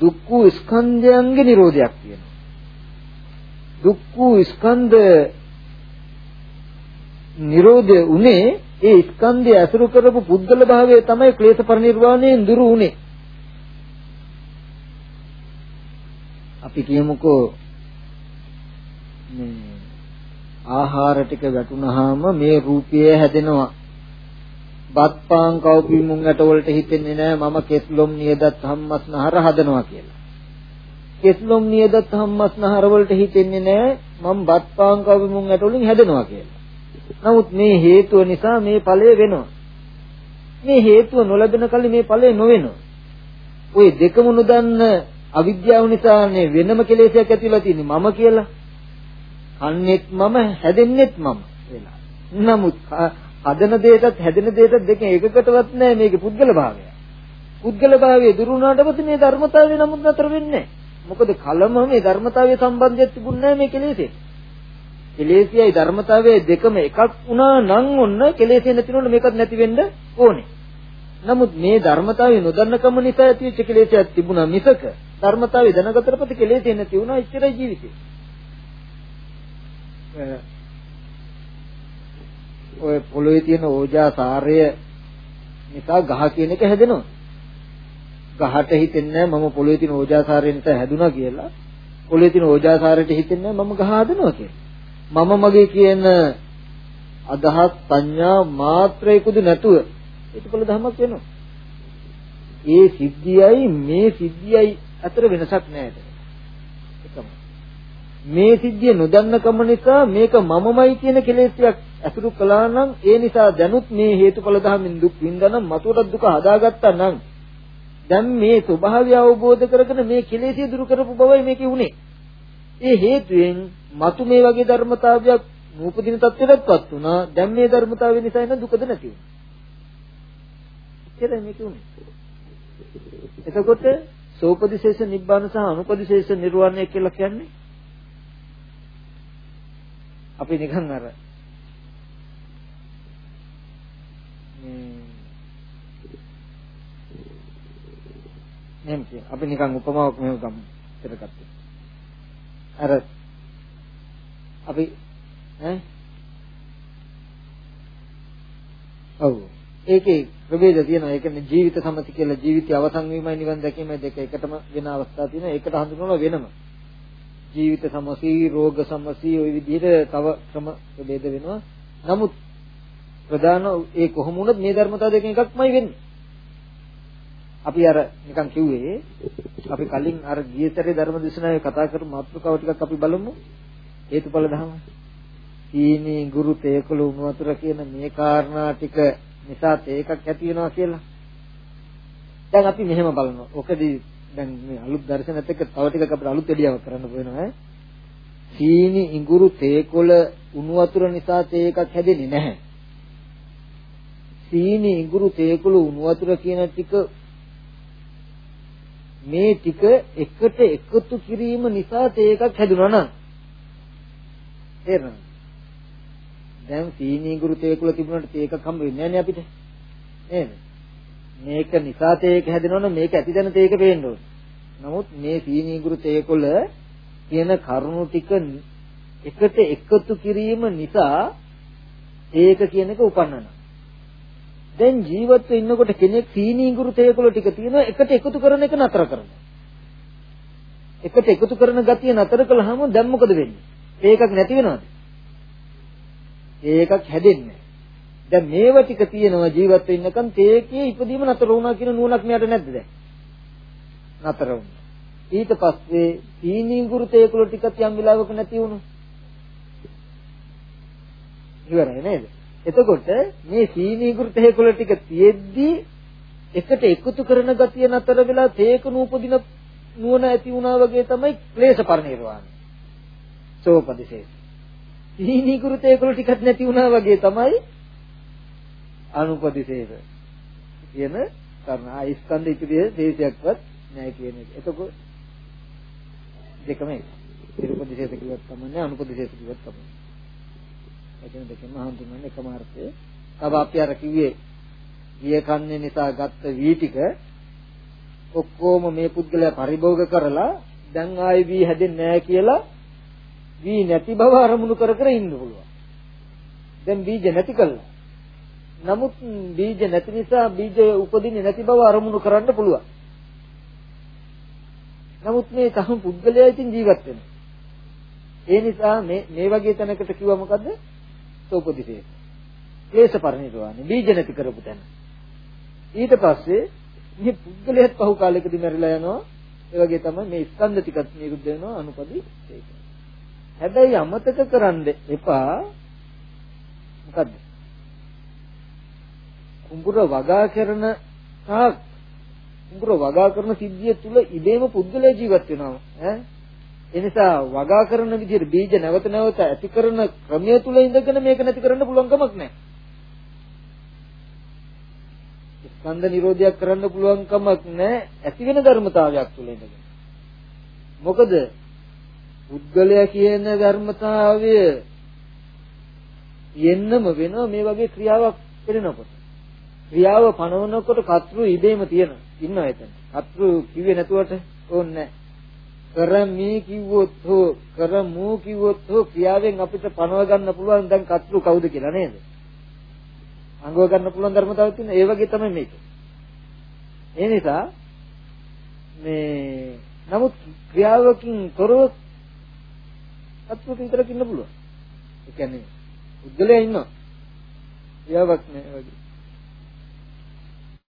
දුක් වූ ස්කන්ධයන්ගේ නිරෝධයක් තියෙනවා. දුක් වූ ස්කන්ධ නිරෝධය උනේ ඒ ස්කන්ධය අසුරු කරපු පුද්ගල භාවය තමයි ක්ලේශ පරිනිර්වාණයෙන් දුරු උනේ. අපි කියමුකෝ මේ ආහාර ටික වැටුනහම මේ රූපය හැදෙනවා. බත් පාන් කව්පි මුං ඇට වලට හිතෙන්නේ නැහැ මම කෙස්ලොම් නියදත් හම්මස්නහර හදනවා කියලා. කෙස්ලොම් නියදත් හම්මස්නහර වලට හිතෙන්නේ නැහැ මම බත් පාන් කව්පි මුං ඇට වලින් හැදෙනවා කියලා. නමුත් මේ හේතුව නිසා මේ ඵලය වෙනවා. මේ හේතුව නොලැබෙන කල මේ ඵලය නොවෙනවා. ওই දෙකම නොදන්න අවිද්‍යාව නිසානේ වෙනම කෙලෙසයක් ඇතිලා තියෙන්නේ මම කියලා. කන්නේත් මම හැදෙන්නෙත් මම වෙලා. නමුත් හදන දෙයටත් හැදෙන දෙයටත් දෙක එකකටවත් නැහැ මේකේ පුද්ගල භාවය. පුද්ගල භාවයේ දුරු වුණාට පස්සේ මේ ධර්මතාවය නමුත් නතර වෙන්නේ මොකද කලම මේ ධර්මතාවයේ සම්බන්ධයක් තිබුණේ නැහැ මේ කෙලෙසේ. කෙලෙසියයි ධර්මතාවයේ දෙකම එකක් වුණා නම් ඔන්න කෙලෙසේ නැතිනොත් මේකත් නැති වෙන්න ඕනේ. නමුත් මේ ධර්මතාවය නොදන්නකම නිසා ඇතිවෙච්ච කෙලෙසයක් තිබුණා මිසක ධර්මතාවය දැනගතට පස්සේ කෙලෙසේ නැති වුණා ඉච්චරයි ජීවිතේ. ඔය පොළොවේ තියෙන ඕජා සාරය නිසා ගහ කියන එක හැදෙනවා. ගහට හිතෙන්නේ මම පොළොවේ තියෙන ඕජා සාරය නිසා හැදුනා කියලා. පොළොවේ තියෙන ඕජා සාරයට හිතෙන්නේ මම ගහ හදනවා කියලා. මම මගේ කියන අදහස් සංඥා මාත්‍රයකුද නැතුව ඒකවල ධමයක් වෙනවා. ඒ සිද්ධියයි මේ සිද්ධියයි අතර වෙනසක් නැහැ. එකම. මේ සිද්ධිය නොදන්නකම නිසා මේක මමමයි කියන කෙලෙස්යක් අසුරු කළා නම් ඒ නිසා දැනුත් මේ හේතුඵල ධර්මෙන් දුක් විඳනනම් මතුවට දුක හදාගත්තා නම් දැන් මේ ස්වභාවය අවබෝධ කරගෙන මේ කෙලෙසිය දුරු කරපු බවයි මේකේ උනේ. ඒ හේතුවෙන් මතු මේ වගේ ධර්මතාවයක් නූපදින තත්ත්වයටපත් වුණා. දැන් මේ ධර්මතාවය නිසා එන දුකද නැති වුණා. කියලා මේක උනේ. එතකොට සෝපදිශේෂ නිබ්බාන සහ අනුපදිශේෂ නිර්වාණය කියලා කියන්නේ අපි නිකන් අර එහෙම කියන අපි නිකන් උපමාවක් මෙහෙම ගමු පෙරගත්තා. අර අපි ඈ ඔව් ඒකේ ප්‍රභේද තියෙනවා. ඒ කියන්නේ ජීවිත සමති කියලා ජීවිතය අවසන් වීමයි නිවන් දැකීමයි දෙක එකටම වෙන අවස්ථා තියෙනවා. ඒකට හඳුන්වනවා වෙනම. ජීවිත සමසී, රෝග සමසී ওই විදිහට තව ක්‍රම ප්‍රභේද වෙනවා. නමුත් ප්‍රධාන ඒ කොහොම වුණත් මේ ධර්මතාව දෙකෙන් එකක්මයි වෙන්නේ. අපි අර නිකන් කිව්වේ අපි කලින් අර ගියතරේ ධර්ම දේශනාවේ කතා කරපු මාතෘකාව ටිකක් අපි බලමු. හේතුඵල ධර්ම. සීනි ගුරු තේකළු උණු වතුර කියන මේ කාරණා ටික නිසා තේකක් ඇති වෙනවා කියලා. දැන් අපි මෙහෙම බලනවා. ඔකදී දැන් මේ අලුත් දර්ශනත් එක්ක තව ටිකක් අපිට අලුත් එළියාවක් කරන්න වෙනවා ඈ. සීනි ඉඟුරු තේකොළ උණු වතුර නිසා තේකක් හැදෙන්නේ නැහැ. සීනි ඉඟුරු තේකොළ උණු වතුර කියන ටික මේ ටික එකට එකතු කිරීම නිසා තේකක් හැදුනා නම් තේරෙනවද? දැන් සීනි ගුරු තේකුල තිබුණාට තේකක් හම්බ වෙන්නේ නැහැ අපිට. නේද? මේක නිසා තේක හැදෙනවනම් මේක ඇතිදැන තේක පේන්න ඕනේ. නමුත් මේ සීනි ගුරු තේකුල කියන කරුණු ටික එකට එකතු කිරීම නිසා ඒක කියන එක උපන්නනවා. දැන් ජීවත්ව ඉන්නකොට කෙනෙක් සීනි ගුරු තේකුල ටික තියෙනවා එකට එකතු කරන එක නතර කරනවා. එකට එකතු කරන ගතිය නතර කළාම දැන් මොකද වෙන්නේ? ඒකක් නැති වෙනවද? ඒකක් හැදෙන්නේ දැන් මේව ටික තියෙනවා ජීවත් වෙන්නකම් තේකේ ඉපදීම නතර වුණා කියන නුවණක් මෙයාට නැද්ද දැන්? නතර වුණා. ඊට පස්සේ සීනීඟුරු තේකුල ටිකක් යම් වෙලාවක නැති වුණා. ඉවරයි නේද? එතකොට මේ සීනීඟුරු තේකුල ටික තියෙද්දි එකට එකතු කරන ගතිය නතර වෙලා තේක නූපදින නුවණ ඇති වුණා වගේ තමයි ක්ලේශ පරිනිර්වාණය. සෝපදිශේෂ. සීනීකෘත ඒකල ටිකක් නැති වුණා වගේ තමයි අනුපදිශේෂ කියන කරුණා ස්කන්ධ ඉදිරියේ දේශයක්වත් නැහැ කියන එක. එතකොට දෙකම එක. නිරුපදිශේෂ කිව්වත් කමන්නේ අනුපදිශේෂ කිව්වත් කමන්නේ. එතන දෙකම හඳුන්වන්නේ එකම අර්ථය. තව අපි අර කිව්වේ ගිය කන්නේ නිසා ගත්ත වී ටික ඔක්කොම මේ පුද්ගලයා පරිභෝග කරලා දැන් ආයි වී හැදෙන්නේ නැහැ කියලා වී නැති බව අරමුණු කර කර ඉන්න පුළුවන්. දැන් බීජ නැති කළා. නමුත් බීජ නැති නිසා බීජ උපදින්නේ නැති බව අරමුණු කරන්න පුළුවන්. නමුත් මේ තහම පුද්ගලයා ඉතින් ජීවත් වෙනවා. ඒ නිසා මේ මේ වගේ තැනකට කිව්වා මොකද්ද? සෝපදිසේ. ක්ලේශ පරිණිරවාණි බීජ නැති කරපු තැන. ඊට පස්සේ මේ පුද්ගලයාත් පහු කාලයකදී මැරිලා යනවා. ඒ වගේ තමයි මේ ස්කන්ධ ටිකත් නිරුද්ධ වෙනවා අනුපදි ඒක. හැබැයි අමතක කරන්න එපා මොකද්ද? කුඹුර වගා කරන තාක් කුඹුර වගා කරන සිද්ධිය තුල ඉබේම පුද්ගලයා ජීවත් වෙනවා ඈ එනිසා වගා කරන විදිහට බීජ නැවත නැවත ඇති කරන ක්‍රමය තුල ඉඳගෙන මේක නැති කරන්න පුළුවන් කමක් නැහැ. ස්කන්ධ නිරෝධයක් කරන්න පුළුවන් කමක් නැහැ ඇති වෙන ධර්මතාවයක් තුල ඉඳගෙන. මොකද පුද්ගලයා කියන ධර්මතාවය යන්නම වෙනවා මේ වගේ ක්‍රියාවක් කරනකොට. ක්‍රියාව පනවනකොට කතෘ ඉබේම තියෙන ඉන්නවා එතන. කතෘ කිව්වේ නැතුවට ඕනේ කරමි කිව්වොත් හෝ කරමු කිව්වොත් හෝ ක්‍රියාවෙන් අපිට පනව ගන්න පුළුවන් දැන් කතෘ කවුද කියලා නේද? අංගව ගන්න පුළුවන් ධර්මතාවයක් තියෙන ඒ වගේ තමයි මේක. ඒ නිසා මේ නමුත් ක්‍රියාවකින් තොරව සත්වක විතරක් ඉන්න පුළුවන්. ඒ කියන්නේ උද්දලයා ඉන්නවා. ක්‍රියාවක් නෑ වගේ.